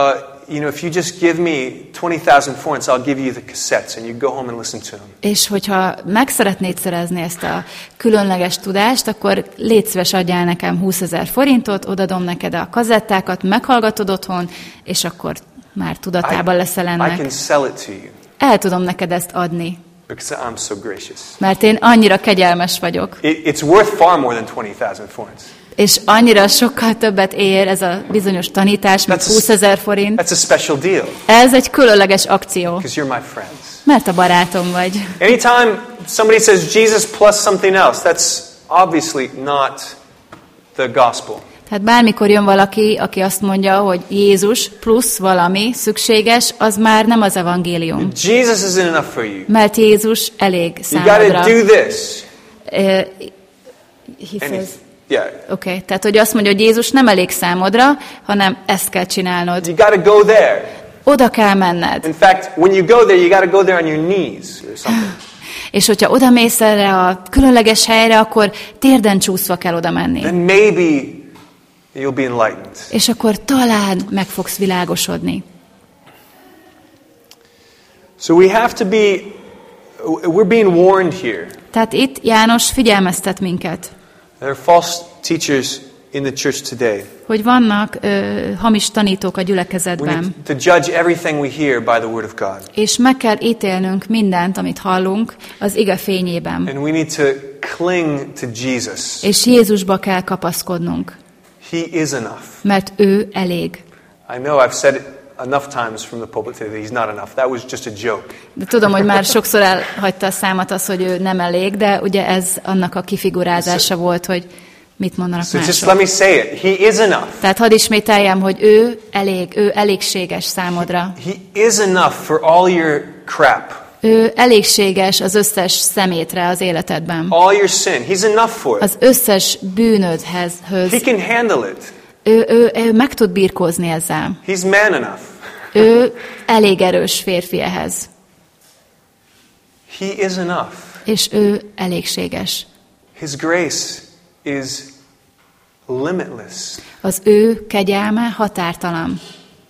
you know, if you just give me 20,000 forints, I'll give you the cassettes and you go home and listen to them. És hogyha meg szeretnéd szerezni ezt a különleges tudást, akkor légy szíves adjál nekem 20 ezer forintot, odadom neked a kazettákat, meghallgatod otthon, és akkor már tudatában leszel I ennek. can sell it to you. el tudom neked ezt adni, because I'm so gracious. mert én annyira kegyelmes vagyok, It, it's worth far more than 20,000 forints. És annyira sokkal többet ér ez a bizonyos tanítás, mint That's a- 20 ezer forint. That's a special deal Ez egy különleges akció, you're my friends. mert a barátom vagy. Anytime somebody says Jesus plus something else, that's obviously not the gospel. Tehát bármikor jön valaki, aki azt mondja, hogy Jézus plusz valami szükséges, az már nem az evangélium. Jesus isn't enough for you. Mert Jézus elég You számodra. to do this. Uh, he says, yeah. Oké, okay. tehát hogy azt mondja, hogy Jézus nem elég számodra, hanem ezt kell csinálnod. You got to go there. Oda kell menned. In fact, when you go there, you got to go there on your knees or something. És hogyha oda mész erre a különleges helyre, akkor térden csúszva kell oda menni. then maybe you'll be enlightened. És akkor talán meg fogsz világosodni. So we have to be, we're being warned here. Tehát itt János figyelmeztet minket, There are false teachers in the church today. hogy vannak ö, hamis tanítók a gyülekezetben, to judge everything we hear by the word of God. és meg kell ítélnünk mindent, amit hallunk, az ige fényében. And we need to cling to Jesus. És Jézusba kell kapaszkodnunk, He is enough. mert ő elég. I know I've said it enough times from the pulpit today that he's not enough. That was just a joke. De tudom, hogy már sokszor elhagyta a számat az, hogy ő nem elég, de ugye ez annak a kifigurázása volt, hogy mit mondanak So just let me say it. He is enough. Tehát hadd ismételjem, hogy ő elég, ő elégséges számodra. He is enough for all your crap, Ő elégséges az összes szemétre az életedben. all your sin. He's enough for it. Az összes bűnödhez. He can handle it. Ő, ő, ő meg tud birkózni ezzel. He's man enough. Ő elég erős férfi ehhez. He is enough. És ő elégséges. His grace is limitless. Az ő kegyelme határtalan.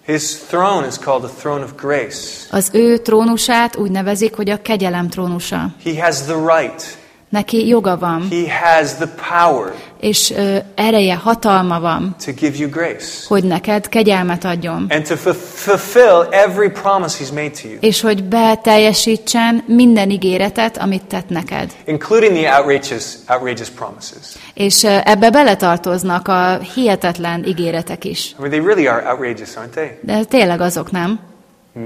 His throne is called the throne of grace. Az ő trónusát úgy nevezik, hogy a kegyelem trónusa. He has the right. Neki joga van, He has the power és ö, ereje, hatalma van, to give you grace hogy neked kegyelmet adjon. and to fulfill every promise he's made to you, És hogy beteljesítsen minden ígéretet, amit tett neked. including the outrageous, outrageous promises. És ö, ebbe beletartoznak a hihetetlen ígéretek is. I mean, they really are outrageous, aren't they? De tényleg azok nem.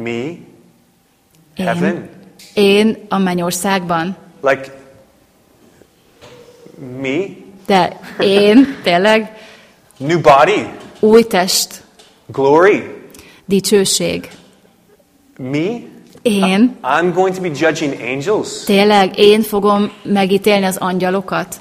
Me, Én, heaven, én a mennyországban. like me, De én tényleg new body, új test, glory, dicsőség. me. Én I'm going to be judging angels. tényleg én fogom megítélni az angyalokat.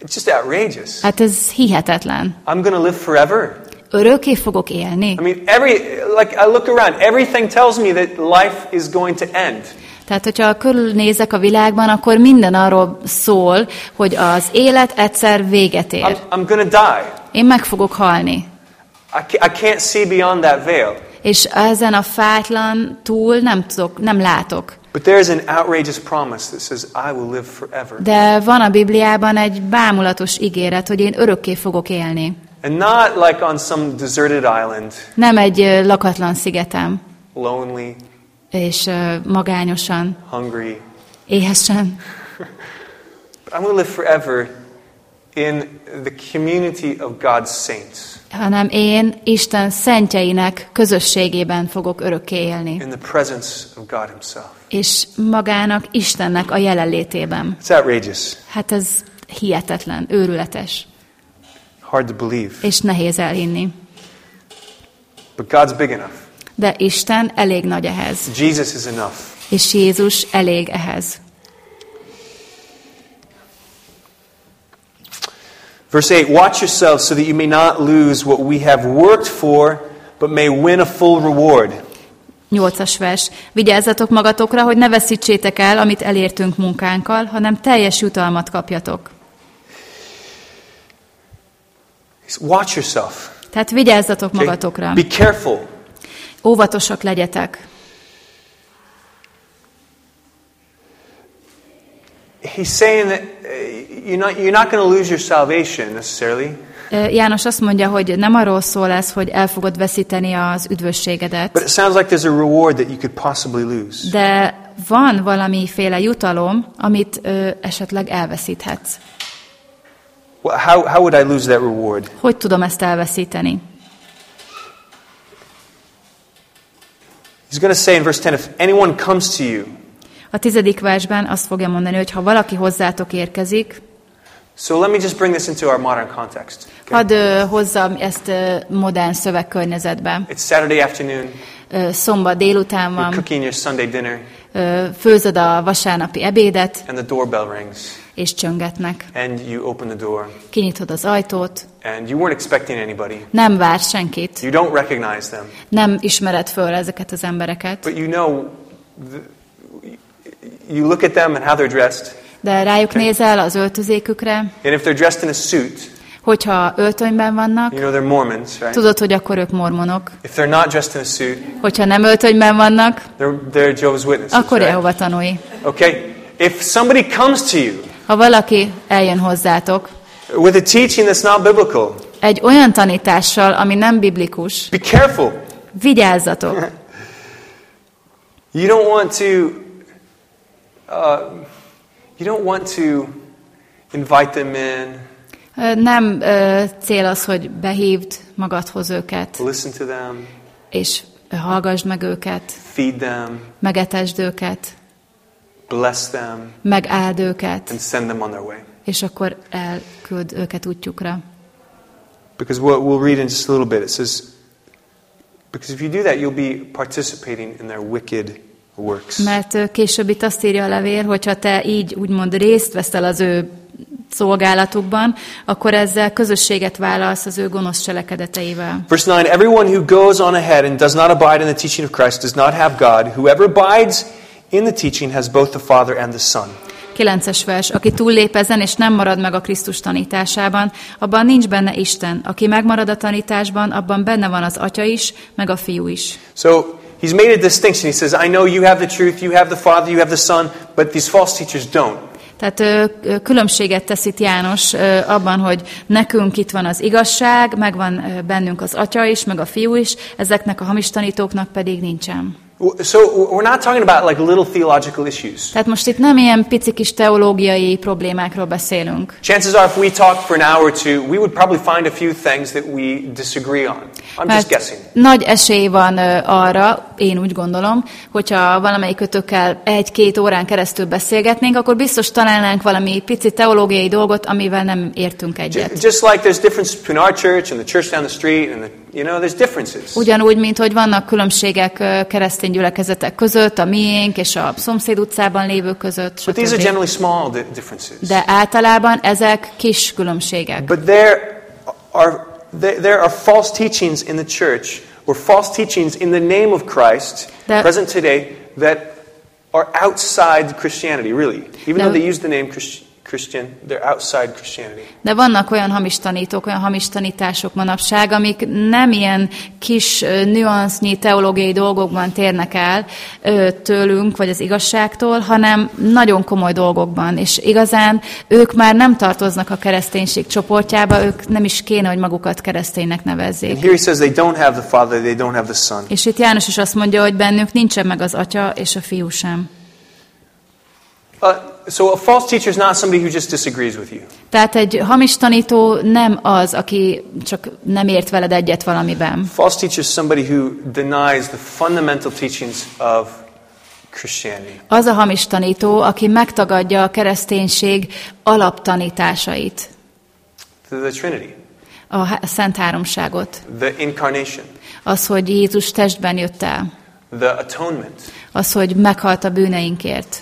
It's just outrageous. Hát ez hihetetlen. I'm going to live forever. Örökké fogok élni. I mean, every like I look around, everything tells me that life is going to end. Tehát, hogyha körülnézek a világban, akkor minden arról szól, hogy az élet egyszer véget I'm, ér. I'm to die. Én meg fogok halni. I can't, see beyond that veil. És ezen a fátlan túl nem tudok, nem látok. But there is an outrageous promise that says, I will live forever. De van a Bibliában egy bámulatos ígéret, hogy én örökké fogok élni. And not like on some deserted island, Nem egy lakatlan szigetem, lonely, és magányosan, hungry. éhesen, I'm going to live forever in the community of God's saints, hanem én Isten szentjeinek közösségében fogok örökké élni. in the presence of God Himself. És magának, Istennek a jelenlétében. It's outrageous, Hát ez hihetetlen, őrületes, hard to believe. és nehéz elhinni. But God's big enough. De Isten elég nagy ehhez, Jesus is enough. és Jézus elég ehhez. Verse 8 Watch yourselves so that you may not lose what we have worked for, but may win a full reward. Nyolcas vers. Vigyázzatok magatokra, hogy ne veszítsétek el, amit elértünk munkánkkal, hanem teljes jutalmat kapjatok. Watch yourself. Tehát vigyázzatok okay? magatokra. Be careful. Óvatosak legyetek. He's saying that uh, you're not, you're not going to lose your salvation necessarily. János azt mondja, hogy nem arról szól ez, hogy el fogod veszíteni az But üdvösségedet, it sounds like there's a reward that you could possibly lose. de van valamiféle jutalom, amit ö, esetleg elveszíthetsz. Well, how, how would I lose that reward? Hogy tudom ezt elveszíteni? He's going to say in verse 10 if anyone comes to you, A tizedik versben azt fogja mondani, hogy ha valaki hozzátok érkezik, so let me just bring this into our modern context. okay? hadd hozzam ezt modern szövegkörnyezetbe. It's Saturday afternoon, Ö, Szombat délután you're van, cooking your Sunday dinner, főzöd a vasárnapi ebédet, and the doorbell rings, és csöngetnek. and you open the door, Kinyitod az ajtót, and you weren't expecting anybody. nem vársz senkit, You don't recognize them, nem ismered föl ezeket az embereket, but you know, you look at them and how they're dressed, de rájuk nézel az öltözékükre, and if they're dressed in a suit, hogyha öltönyben vannak, you know they're Mormons, right? tudod, hogy akkor ők mormonok. If they're not dressed in a suit, Hogyha nem öltönyben vannak, they're, they're Jehovah's Witnesses, akkor right? Jehova tanúi. Okay? If somebody comes to you Ha valaki eljön hozzátok, with a teaching that's not biblical, egy olyan tanítással, ami nem biblikus, be careful. vigyázzatok. You don't want to. Uh, you don't want to invite them in, Nem cél az, hogy behívd magadhoz őket, listen to them, és hallgassd meg őket, feed them, megetesd őket, bless them, megáld őket, and send them on their way. és akkor elküld őket útjukra. Because what we'll read in just a little bit, it says, because if you do that, you'll be participating in their wicked works. Mert később itt azt írja a levél, hogyha te így úgymond részt veszel az ő szolgálatukban, akkor ezzel közösséget vállalsz az ő gonosz cselekedeteivel. Verse 9 Everyone who goes on ahead and does not abide in the teaching of Christ does not have God. Whoever abides in the teaching has both the Father and the Son. 9-es vers. Aki túllép ezen, és nem marad meg a Krisztus tanításában, abban nincs benne Isten. Aki megmarad a tanításban, abban benne van az Atya is, meg a Fiú is. So he's made a distinction. He says, I know you have the truth, you have the Father, you have the Son, but these false teachers don't. Tehát különbséget tesz itt János abban, hogy nekünk itt van az igazság, megvan bennünk az Atya is, meg a Fiú is, ezeknek a hamis tanítóknak pedig nincsen. So we're not talking about like little theological issues. Tehát most itt nem ilyen pici kis teológiai problémákról beszélünk. Chances are, if we talked for an hour or two, we would probably find a few things that we disagree on. I'm just Mert guessing. nagy esély van arra, én úgy gondolom, hogyha valamelyik kötökkel egy-két órán keresztül beszélgetnénk, akkor biztos találnánk valami pici teológiai dolgot, amivel nem értünk egyet. Just like there's difference between our church and the church down the street, and the, you know, there's differences. Ugyanúgy, mint hogy vannak különbségek ö, keresztény gyülekezetek között, a miénk és a szomszéd utcában lévő között, But these are stb. generally small di- differences. De általában ezek kis különbségek. But there are, there, are false teachings in the church, or false teachings in the name of Christ, That- present today, that are outside Christianity, really. Even Now- though they use the name Christ, Christian, they're outside Christianity. De vannak olyan hamis tanítók, olyan hamis tanítások manapság, amik nem ilyen kis nüansznyi teológiai dolgokban térnek el tőlünk, vagy az igazságtól, hanem nagyon komoly dolgokban. És igazán ők már nem tartoznak a kereszténység csoportjába, ők nem is kéne, hogy magukat kereszténynek And nevezzék. here he says they don't have the Father, they don't have the Son. És itt János is azt mondja, hogy bennük nincsen meg az atya és a fiú sem. Uh, so a false teacher is not somebody who just disagrees with you. Tehát egy hamis tanító nem az, aki csak nem ért veled egyet valamiben. False teacher is somebody who denies the fundamental teachings of Christianity. Az a hamis tanító, aki megtagadja a kereszténység alaptanításait, The, the Trinity, a a Szent Háromságot. the incarnation, Az, hogy Jézus testben jött el. the atonement. Az, hogy meghalt a bűneinkért.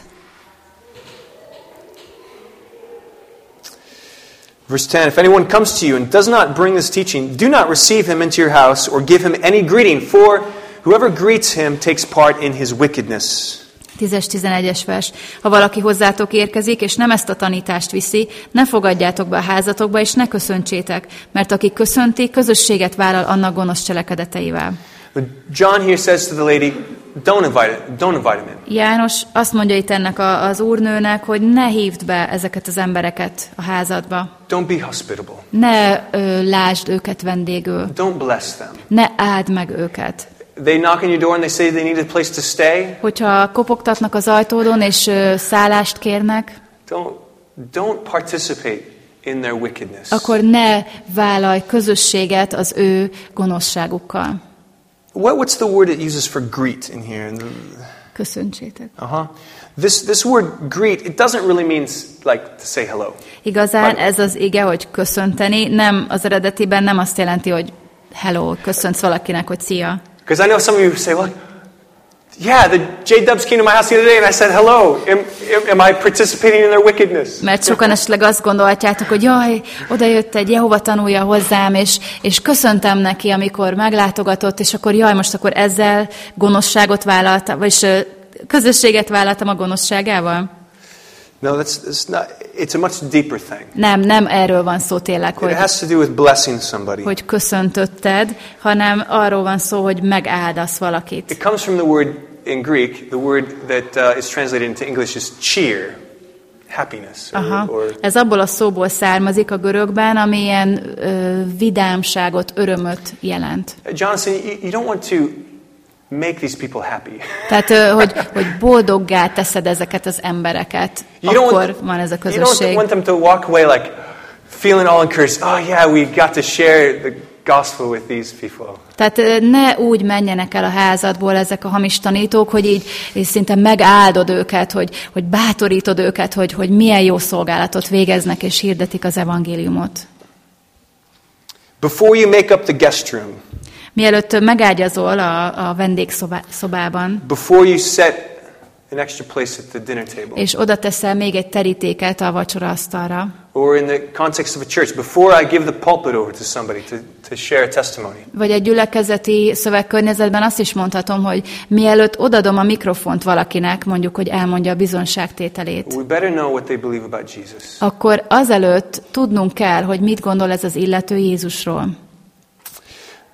Verse 10 If anyone comes to you and does not bring this teaching, do not receive him into your house or give him any greeting, for whoever greets him takes part in his wickedness. 10-11-es vers. Ha valaki hozzátok érkezik, és nem ezt a tanítást viszi, ne fogadjátok be a házatokba, és ne köszöntsétek, mert aki köszönti, közösséget vállal annak gonosz cselekedeteivel. John here says to the lady, don't invite don't invite him in. János azt mondja itt ennek a, az úrnőnek, hogy ne hívd be ezeket az embereket a házadba. Don't be hospitable. Ne ö, lásd őket vendégül. Don't bless them. Ne áld meg őket. They knock on your door and they say they need a place to stay. Hogyha kopogtatnak az ajtódon és ö, szállást kérnek, Don't don't participate in their wickedness. akkor ne vállalj közösséget az ő gonoszságukkal. What, what's the word it uses for greet in here? In the, Köszöntsétek. uh-huh. This this word greet, it doesn't really mean s- like to say hello. Igazán ez az ige, hogy köszönteni, nem az eredetiben nem azt jelenti, hogy hello, köszöntsz valakinek, hogy szia. Because I know some of you say, well, yeah, the J Dubs came to my house the other day and I said hello. Am, am, I participating in their wickedness? Mert sokan esetleg azt gondolhatjátok, hogy jaj, oda jött egy Jehova tanulja hozzám, és, és köszöntem neki, amikor meglátogatott, és akkor jaj, most akkor ezzel gonoszságot vállaltam, vagyis közösséget vállaltam a gonoszságával? No, that's, that's not, it's a much deeper thing. Nem, nem erről van szó tényleg, It hogy, has to do with blessing somebody. hogy köszöntötted, hanem arról van szó, hogy megáldasz valakit. It comes from the word in Greek, the word that uh, is translated into English is cheer, happiness. Or, Aha. or Ez abból a szóból származik a görögben, ami ilyen ö, vidámságot, örömöt jelent. Jonathan, you, you don't want to make these people happy. Tehát, hogy, hogy boldoggá teszed ezeket az embereket, You akkor van ez a you don't közösség. want them to walk away like feeling all encouraged. Oh yeah, we got to share the gospel with these people. Tehát ne úgy menjenek el a házadból ezek a hamis tanítók, hogy így és szinte megáldod őket, hogy, hogy bátorítod őket, hogy, hogy milyen jó szolgálatot végeznek és hirdetik az evangéliumot. Before you make up the guest room, Mielőtt megágyazol a, a vendégszobában, before you set an extra place at the dinner table, és oda teszel még egy terítéket a vacsoraasztalra, or in the context of a church, before I give the pulpit over to somebody to, to share a testimony, vagy egy gyülekezeti szövegkörnyezetben azt is mondhatom, hogy mielőtt odadom a mikrofont valakinek, mondjuk, hogy elmondja a bizonságtételét, we better know what they believe about Jesus. akkor azelőtt tudnunk kell, hogy mit gondol ez az illető Jézusról.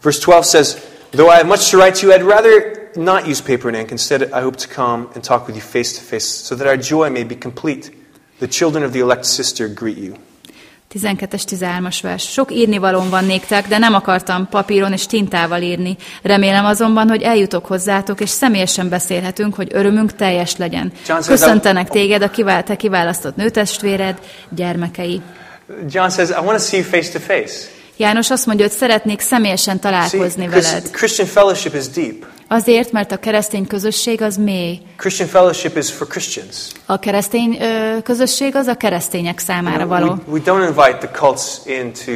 Verse 12 says, Though I have much to write to you, I'd rather not use paper and ink. Instead, I hope to come and talk with you face to face, so that our joy may be complete. The children of the elect sister greet you. 12-es, 13-as vers. Sok írnivalóm van néktek, de nem akartam papíron és tintával írni. Remélem azonban, hogy eljutok hozzátok, és személyesen beszélhetünk, hogy örömünk teljes legyen. Köszöntenek téged a kivál, te kiválasztott nőtestvéred, gyermekei. John says, I want to see you face to face. János azt mondja, hogy szeretnék személyesen See, találkozni Chris- veled. Christian fellowship is deep. Azért, mert a keresztény közösség az mély. Christian fellowship is for Christians. A keresztény ö, közösség az a keresztények számára való. we, we don't invite the cults in to,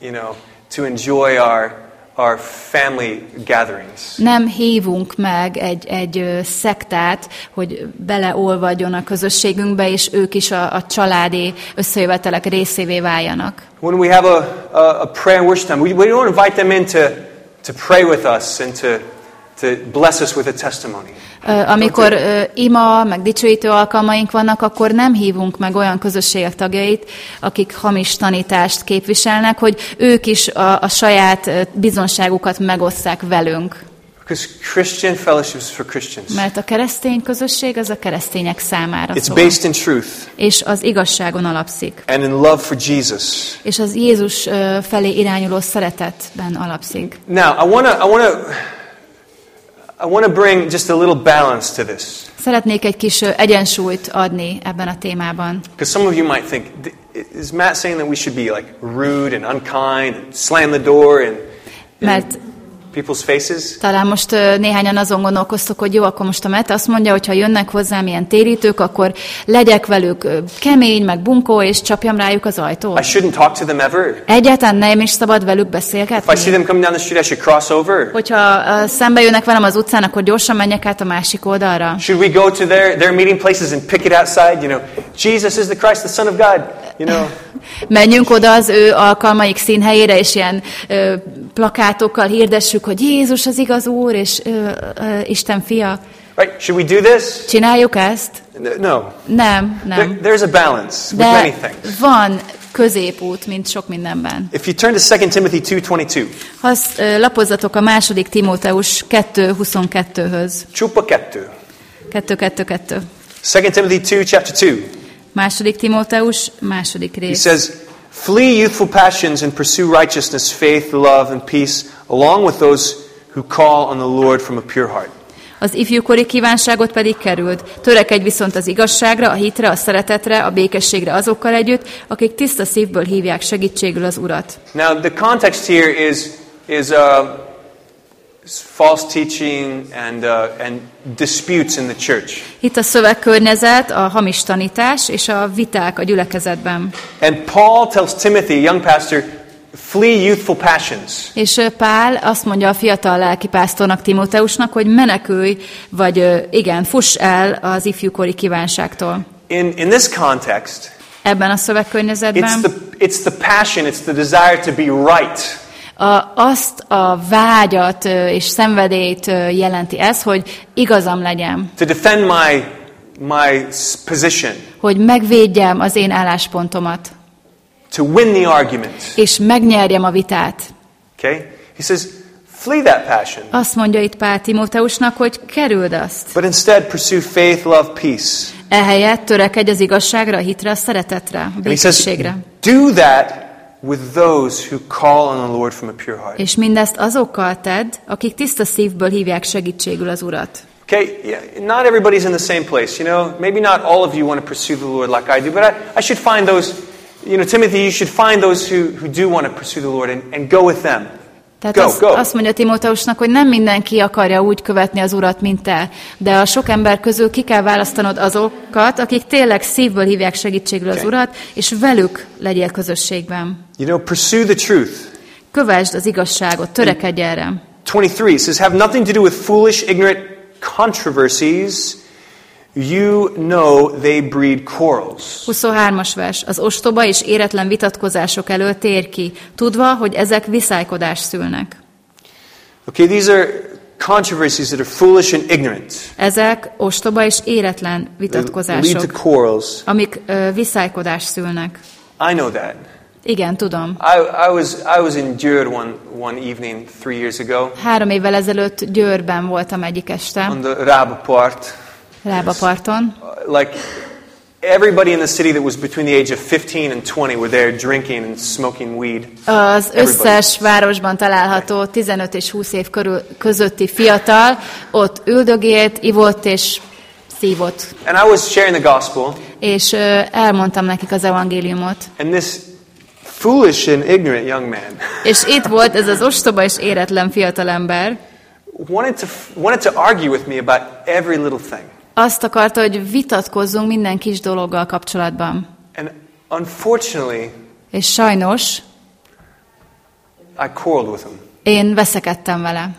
you know, to enjoy our, our family gatherings. Nem hívunk meg egy, egy szektát, hogy beleolvadjon a közösségünkbe, és ők is a, a családi összejövetelek részévé váljanak. When we have a, a, a prayer and worship time, we, we don't invite them in to, to pray with us and to, to bless us with a testimony. Amikor ima, meg dicsőítő alkalmaink vannak, akkor nem hívunk meg olyan közösségek tagjait, akik hamis tanítást képviselnek, hogy ők is a, a saját bizonságukat megosszák velünk. Because Christian fellowship is for Christians. Mert a keresztény közösség az a keresztények számára It's szól. based in truth És az igazságon alapszik. and in love for Jesus. És az Jézus felé irányuló szeretetben alapszik. Now, I want to I want to I want to bring just a little balance to this. Szeretnék egy kis egyensúlyt adni ebben a témában. Because some of you might think, is Matt saying that we should be like rude and unkind and slam the door and, in Mert people's faces? talán most néhányan azon gondolkoztok, hogy jó, akkor most a Mete azt mondja, hogy ha jönnek hozzám ilyen térítők, akkor legyek velük kemény, meg bunkó, és csapjam rájuk az I ajtót. shouldn't talk to them ever. Egyáltalán nem is szabad velük If I see beszélgetni. them coming down the street, I should cross over. Hogyha ö, szembe jönnek velem az utcán, akkor gyorsan menjek át a másik oldalra. Should we go to their, their meeting places and pick it outside? You know, Jesus is the Christ, the Son of God. You know, Menjünk oda az ő alkalmaik színhelyére, és ilyen ö, plakátokkal hirdessük, hogy Jézus az igaz úr, és ö, ö, Isten fia. right? Should we do this? Csináljuk ezt? No. Nem, There, nem. there's a balance with many De things. van középút, mint sok mindenben. If you turn to 2 Timothy 2:22, Ha lapozzatok a második Timóteus 2.22-höz. Chupa kettő. 2.2.2. 2 Timothy 2 chapter 2. Második Timóteus, második He rész. says, "Flee youthful passions and pursue righteousness, faith, love, and peace, along with those who call on the Lord from a pure heart." Az ifjúkori kívánságot pedig került. Törekedj viszont az igazságra, a hitre, a szeretetre, a békességre azokkal együtt, akik tiszta szívből hívják segítségül az Urat. Now, the context here is, is, uh, false teaching and, uh, and disputes in the church. Itt a szövegkörnyezet, a hamis tanítás és a viták a gyülekezetben. And Paul tells Timothy, young pastor, flee youthful passions. És ö, Pál azt mondja a fiatal lelkipásztornak, Timóteusnak, hogy menekülj, vagy ö, igen, fuss el az ifjúkori kívánságtól. In, in this context, Ebben a it's szövegkörnyezetben the, it's the passion, it's the desire to be right. A, azt a vágyat és szenvedélyt jelenti ez, hogy igazam legyen, to defend my, my position, hogy megvédjem az én álláspontomat, to win the argument. és megnyerjem a vitát. Okay? He says, flee that passion, Azt mondja itt Pál Timóteusnak, hogy kerüld azt. but instead pursue faith, love, peace. Ehelyett törekedj az igazságra, a hitre, a szeretetre, a békességre. do that with those who call on the Lord from a pure heart. És mindezt azokkal tedd, akik tiszta szívből hívják segítségül az Urat. Okay, yeah, not everybody's in the same place. You know, maybe not all of you want to pursue the Lord like I do, but I, I should find those, you know, Timothy, you should find those who, who do want to pursue the Lord and, and go with them. Tehát Go, azt, go. azt mondja Timóteusnak, hogy nem mindenki akarja úgy követni az Urat, mint te, de a sok ember közül ki kell választanod azokat, akik tényleg szívből hívják segítségül az Okay. Urat, és velük legyél közösségben. You know, pursue the truth. Kövesd az igazságot, törekedj erre. 23 says, Have nothing to do with foolish, ignorant controversies. You know they breed quarrels. 23-as vers. Az ostoba és éretlen vitatkozások elől tér ki, tudva, hogy ezek viszálykodás szülnek. Okay, these are controversies that are foolish and ignorant. Ezek ostoba és éretlen lead vitatkozások, to quarrels. amik ö, viszálykodás szülnek. I know that. Igen, tudom. I, I, was, I was in Győr one, one evening three years ago Három évvel ezelőtt Győrben voltam egyik este, on the Rába part. Rábaparton. Uh, Like, everybody in the city that was between the age of 15 and 20 were there drinking and smoking weed. Az összes városban található 15 és 20 év körül, közötti fiatal ott üldögélt, ivott és szívott. And I was sharing the gospel, És elmondtam nekik az evangéliumot. and this foolish and ignorant young man És itt volt ez az ostoba és éretlen fiatalember. wanted to, wanted to argue with me about every little thing. Azt akarta, hogy vitatkozzunk minden kis dologgal kapcsolatban. And unfortunately, És sajnos I quarreled with him. én veszekedtem vele.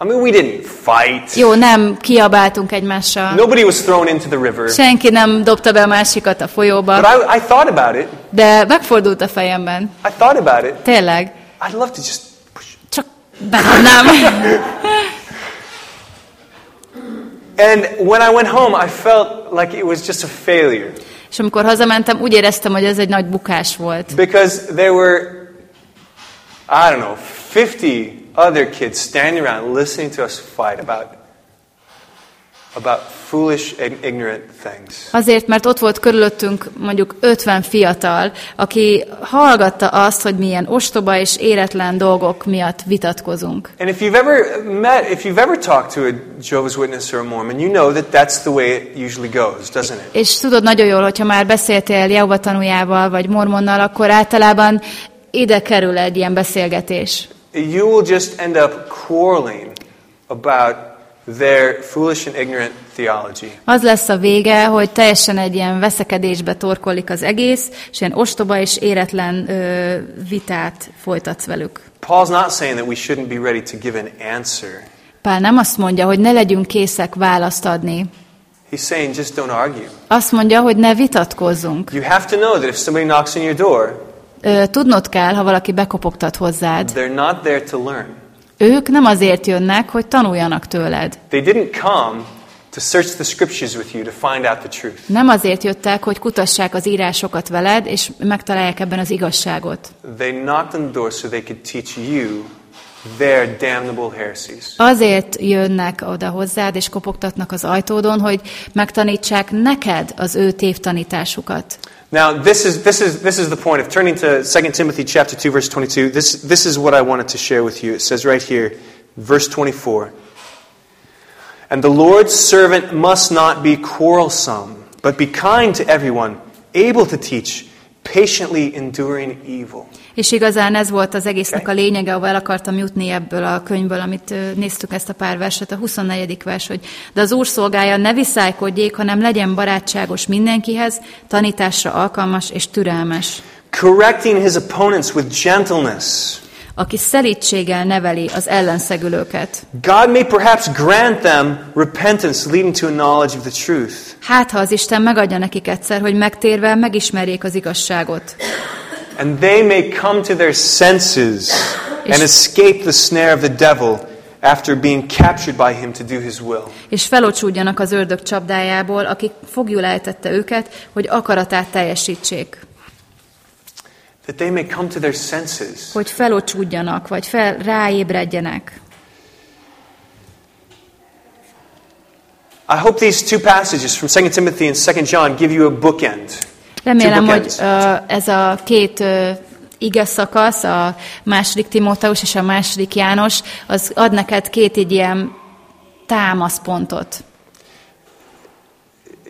I mean, we didn't fight. Jó, nem kiabáltunk egymással. Nobody was thrown into the river. Senki nem dobta be a másikat a But folyóba, I, I thought about it. de megfordult a fejemben. I thought about it. Tényleg. I'd love to just push. Csak bedobnám. And when I went home, I felt like it was just a failure És amikor hazamentem, úgy éreztem, hogy ez egy nagy bukás volt. because there were, I don't know, 50 other kids standing around listening to us fight about, about foolish ignorant things. Azért, mert ott volt körülöttünk mondjuk 50 fiatal, aki hallgatta azt, hogy milyen ostoba és éretlen dolgok miatt vitatkozunk. And if you've ever met, if you've ever talked to a Jehovah's Witness or a Mormon, you know that that's the way it usually goes, doesn't it? És tudod nagyon jól, hogyha már beszéltél Jehova tanújával vagy mormonnal, akkor általában ide kerül egy ilyen beszélgetés. You will just end up quarreling about their foolish and ignorant theology. Az lesz a vége, hogy teljesen egy ilyen veszekedésbe torkolik az egész, és ilyen ostoba és éretlen ö, vitát folytatsz velük. Paul's not saying that we shouldn't be ready to give an answer. Pál nem azt mondja, hogy ne legyünk készek választ adni. He's saying just don't argue. Azt mondja, hogy ne vitatkozzunk. You have to know that if somebody knocks on your door, Ö, Tudnod kell, ha valaki bekopogtat hozzád. they're not there to learn. Ők nem azért jönnek, hogy tanuljanak tőled. They didn't come to search the scriptures with you to find out the truth. Nem azért jöttek, hogy kutassák az írásokat veled, és megtalálják ebben az igazságot. They knocked on the door so they could teach you their damnable heresies. Azért jönnek oda hozzád, és kopogtatnak az ajtódon, hogy megtanítsák neked az ő tévtanításukat. Now, this is, this, is, this is the point of turning to 2 Timothy chapter 2, verse 22. This, this is what I wanted to share with you. It says right here, verse 24. And the Lord's servant must not be quarrelsome, but be kind to everyone, able to teach, patiently enduring evil. És igazán ez volt az egésznek a lényege, ahol el akartam jutni ebből a könyvből, amit néztük ezt a pár verset, a 24. vers, hogy de az úr szolgája ne viszálykodjék, hanem legyen barátságos mindenkihez, tanításra alkalmas és türelmes, Correcting his opponents with gentleness. aki szelítséggel neveli az ellenszegülőket. God may perhaps grant them repentance leading to a knowledge of the truth. Hát, ha az Isten megadja nekik egyszer, hogy megtérve megismerjék az igazságot, And they may come to their senses and escape the snare of the devil after being captured by him to do his will. és felocsúdjanak az ördög csapdájából, akik fogjul ejtette őket, hogy akaratát teljesítsék. That they may come to their senses. Hogy felocsúdjanak, vagy fel, ráébredjenek. I hope these two passages from 2 Timothy and 2 John give you a bookend. Remélem, Two hogy ez a két ö, ige szakasz, a második Timóteus és a második János, az ad neked két így ilyen támaszpontot.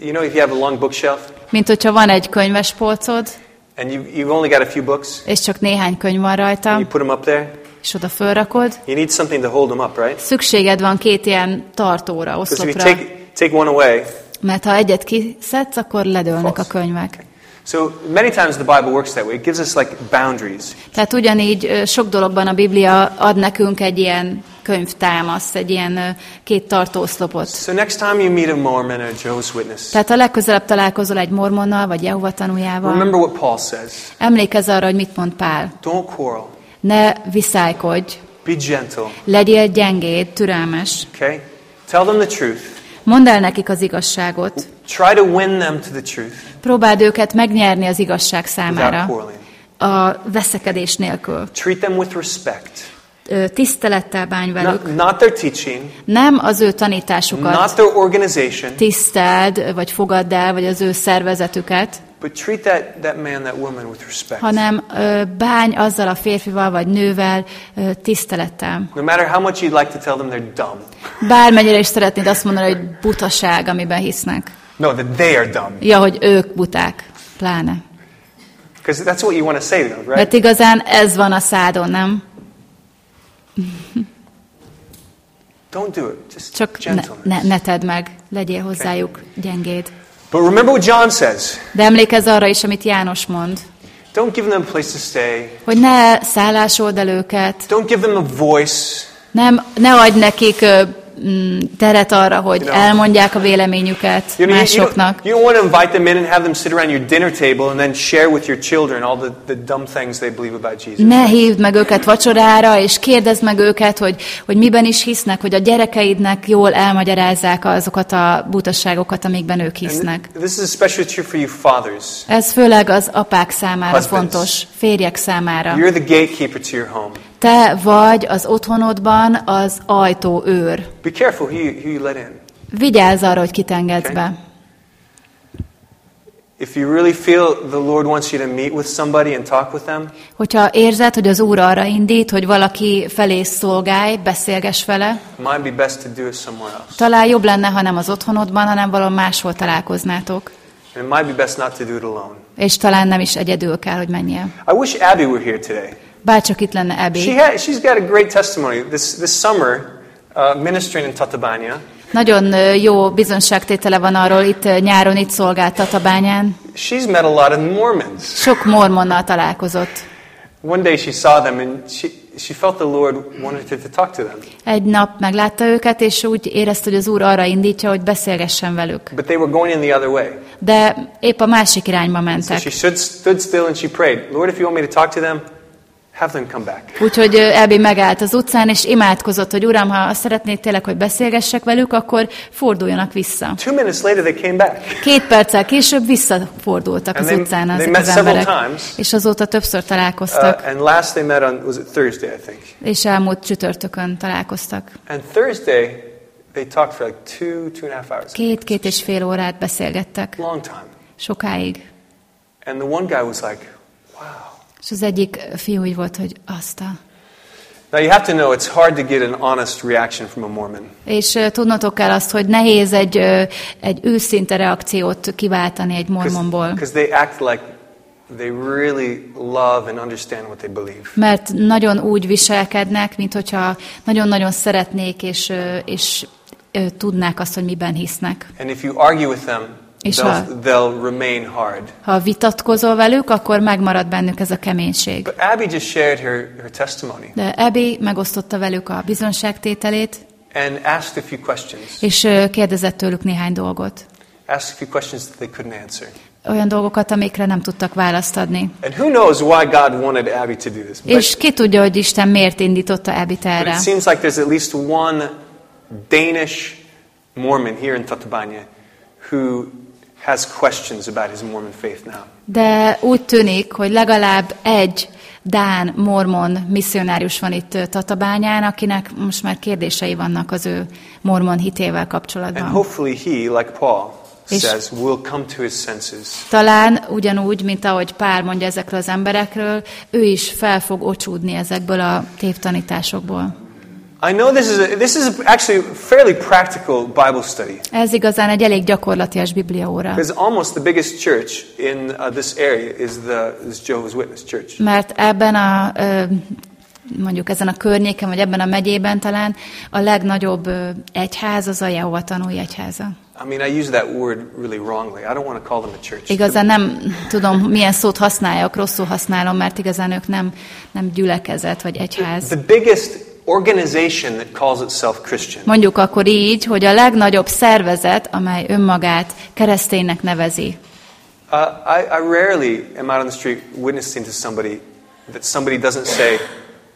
You know, if you have a long bookshelf Mint hogyha van egy könyvespolcod, and you, you've only got a few books, és csak néhány könyv van and rajta, you put them up there, és oda fölrakod, you need something to hold them up, right? szükséged van két ilyen tartóra, oszlopra, take, take one away, mert ha egyet kiszedsz, akkor ledőlnek a False. könyvek. So many times the Bible works that way. It gives us like boundaries. Tehát ugyanígy sok dologban a Biblia ad nekünk egy ilyen könyvtámaszt, egy ilyen két tartóoszlopot. So next time you meet a Mormon or a Jehovah's Witness, Tehát ha legközelebb találkozol egy mormonnal, vagy Jehova tanújával, remember what Paul says. emlékezz arra, hogy mit mond Pál. Don't quarrel. Ne viszálykodj, Be gentle. legyél gyengéd, türelmes. Okay? Tell them the truth. Mondd el nekik az igazságot. Try to win them to the truth Próbáld őket megnyerni az igazság számára, a veszekedés nélkül. Treat them with respect. Tisztelettel bánj velük. Not, not their teaching, Nem az ő not tanításukat their organization, tiszteld, vagy fogadd el, vagy az ő szervezetüket, but treat that, that man, that woman with respect. hanem ö, bánj azzal a férfival vagy nővel ö, tisztelettel. No matter how much you'd like to tell them they're dumb. Bármennyire is szeretnéd azt mondani, hogy butaság, amiben hisznek. No, that they are dumb. Ja, hogy ők buták, pláne. Because that's what you want to say to them, right? Mert igazán ez van a szádon, nem? Don't do it. Just Csak ne, gentleness. ne, ne tedd meg, legyél hozzájuk gyengéd. But remember what John says. De emlékezz arra is, amit János mond, Don't give them a place to stay. hogy ne szállásold el őket, Don't give them a voice. nem, ne adj nekik teret arra, hogy You know. elmondják a véleményüket You, know, you, you, don't, másoknak. you don't want to invite them in and have them sit around your dinner table and then share with your children all the, the dumb things they believe about Jesus. Ne hívd meg őket vacsorára, és kérdezd meg őket, hogy, hogy miben is hisznek, hogy a gyerekeidnek jól elmagyarázzák azokat a butasságokat, amikben ők hisznek. This is especially true for you fathers. Ez főleg az apák számára Husbands. fontos, férjek számára. You're the gatekeeper to your home. Te vagy az otthonodban az ajtó őr. Be careful who you, who you let in. Vigyázz arra, hogy kit engedsz Okay. be. If you really feel the Lord wants you to meet with somebody and talk with them, Hogyha érzed, hogy az Úr arra indít, hogy valaki felé szolgálj, beszélgess vele, might be best to do it somewhere else. talán jobb lenne, ha nem az otthonodban, hanem valahol máshol találkoznátok. And it might be best not to do it alone. És talán nem is egyedül kell, hogy menjél. I wish Abby were here today. Bárcsak itt lenne She Ebi. had, she's got a great testimony. This, this summer, uh, ministering in Tatabánya, Nagyon ö, jó bizonságtétele van arról, itt ö, nyáron itt szolgált Tatabányán. she's met a lot of Mormons. Sok mormonnal találkozott. One day she saw them and she, she felt the Lord wanted to talk to them. Egy nap meglátta őket, és úgy érezte, hogy az Úr arra indítja, hogy beszélgessen velük. But they were going in the other way. De épp a másik irányba So mentek. she stood, stood still and she prayed, Lord, if you want me to talk to them, have them come back. Úgyhogy Elbi megállt az utcán, és imádkozott, hogy Uram, ha szeretnéd tényleg, hogy beszélgessek velük, akkor forduljanak vissza. Two minutes later, they came back. Két perccel később visszafordultak And az they- utcán ezek az emberek, times. és azóta többször Uh, találkoztak, and last they met on, was it Thursday, I think. és elmúlt csütörtökön találkoztak. And Thursday, they talked for like two, two and a half hours. Két-két és fél órát beszélgettek, Long time. sokáig. And the one guy was like, wow. És az egyik fiú így volt, hogy azt a... Now you have to know it's hard to get an honest reaction from a Mormon. És ö, tudnotok kell azt, hogy nehéz egy, egy őszinte reakciót kiváltani egy mormonból. Because they act like they really love and understand what they believe. Mert nagyon úgy viselkednek, mint hogyha nagyon-nagyon szeretnék, és, ö, és tudnák azt, hogy miben hisznek. And if you argue with them, És they'll, ha- they'll remain hard. Ha vitatkozol velük, akkor megmarad bennük ez a keménység. But Abby just shared her, her testimony De Ebi megosztotta velük a bizonságtételét, and asked a few questions. és kérdezett tőlük néhány dolgot. Asked a few questions that they couldn't answer. Olyan dolgokat, amikre nem tudtak választ adni. Abby this? But, És ki tudja, hogy Isten miért indította but erre. it seems like there's at least one Danish Mormon here in Tatabanya who has questions about his Mormon faith now. De úgy tűnik, hogy legalább egy Dán mormon misszionárius van itt Tatabányán, akinek most már kérdései vannak az ő mormon hitével And kapcsolatban. hopefully he, like Paul És- says, will come to his senses. Talán ugyanúgy, mint ahogy Pár mondja ezekről az emberekről, ő is fel fog ocsúdni ezekből a tévtanításokból. I know this is, a, this is actually fairly practical Bible study. Ez igazán egy elég gyakorlatias bibliaóra. Because almost the biggest church in uh, this area is the is Jehovah's Witness church. Mert ebben a, ö, mondjuk ezen a környéken, vagy ebben a megyében talán a legnagyobb ö, egyház az a Jehova tanúi egyháza. I mean, I use that word really wrongly. I don't want to call them a church. Igazán nem tudom, milyen szót használjak, rosszul használom, mert igazán ők nem, nem gyülekezet vagy egyház. The biggest organization that calls itself Christian Mondjuk akkor így, hogy a legnagyobb szervezet, amely önmagát kereszténynek nevezi. Uh, I, I rarely am out on the street witnessing to somebody that somebody doesn't say,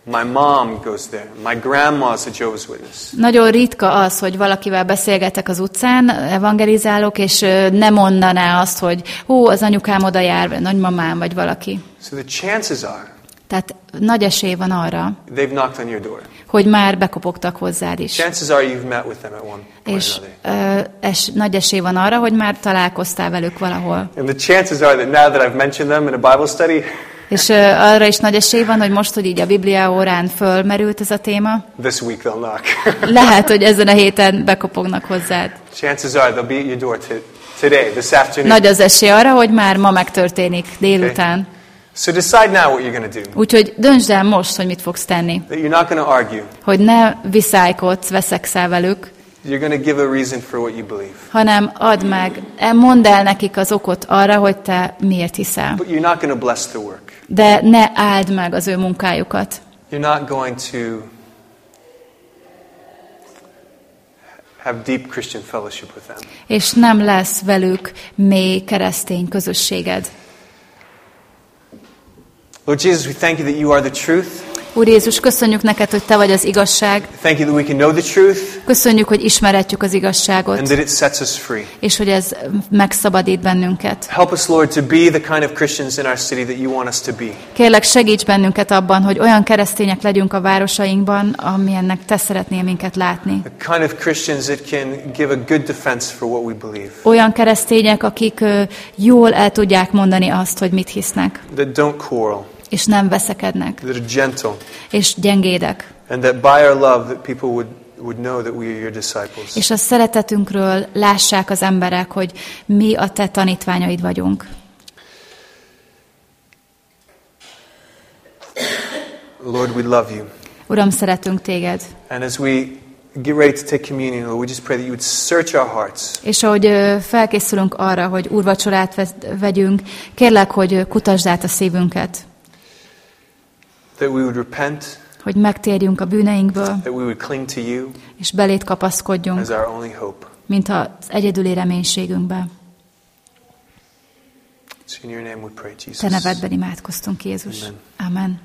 My mom goes there. My grandma's a Jehovah's Witness. Nagyon ritka az, hogy valakivel beszélgetek az utcán, evangelizálok, és nem mondaná azt, hogy hú, az anyukám oda jár, vagy nagymamám, vagy valaki. So the chances are Tehát nagy esély van arra, they've knocked on your door. hogy már bekopogtak hozzád is. Chances are you've met with them at one point És ö, es, nagy esély van arra, hogy már találkoztál velük valahol. And the chances are that now that I've mentioned them in a Bible study, És ö, arra is nagy esély van, hogy most, hogy így a Biblia órán fölmerült ez a téma, this week they'll knock. lehet, hogy ezen a héten bekopognak hozzád. chances are they'll be at your door to, today, this afternoon. Nagy az esély arra, hogy már ma megtörténik délután. So decide now what you're going to do. Úgyhogy döntsd el most, hogy mit fogsz tenni. That you're not going to argue. Hogy ne viszálykodsz, veszekszel velük, You're going to give a reason for what you believe. hanem add meg, e, mondd el nekik az okot arra, hogy te miért hiszel. But you're not going to bless the work. De ne áld meg az ő munkájukat. You're not going to have deep Christian fellowship with them. És nem lesz velük mély keresztény közösséged. Lord Jesus, we thank you that you are the truth. Úr Jézus, köszönjük neked, hogy te vagy az igazság. Thank you that we can know the truth Köszönjük, hogy ismeretjük az and igazságot, that it sets us free. és hogy ez megszabadít bennünket. Help us, Lord, to be the kind of Christians in our city that you want us to be. Kérlek, segíts bennünket abban, hogy olyan keresztények legyünk a városainkban, amilyennek te szeretnél minket látni. The kind of Christians that can give a good defense for what we believe, Olyan keresztények, akik jól el tudják mondani azt, hogy mit hisznek, that don't quarrel, és nem veszekednek, that are gentle, és gyengédek. and that by our love that people would, would know that we are your disciples. És a szeretetünkről lássák az emberek, hogy mi a te tanítványaid vagyunk. Lord, we love you. Uram, szeretünk téged. And as we get ready to take communion, Lord, we just pray that you would search our hearts. És ahogy felkészülünk arra, hogy úrvacsorát vegyünk, kérlek, hogy kutasd át a szívünket, That we would repent, hogy megtérjünk a bűneinkből, that we would cling to you és belét kapaszkodjunk, as our only hope. mint az egyedüli reménységünkbe. It's in your name we pray, Jesus. Te nevedben imádkoztunk, Jézus. Amen. Amen.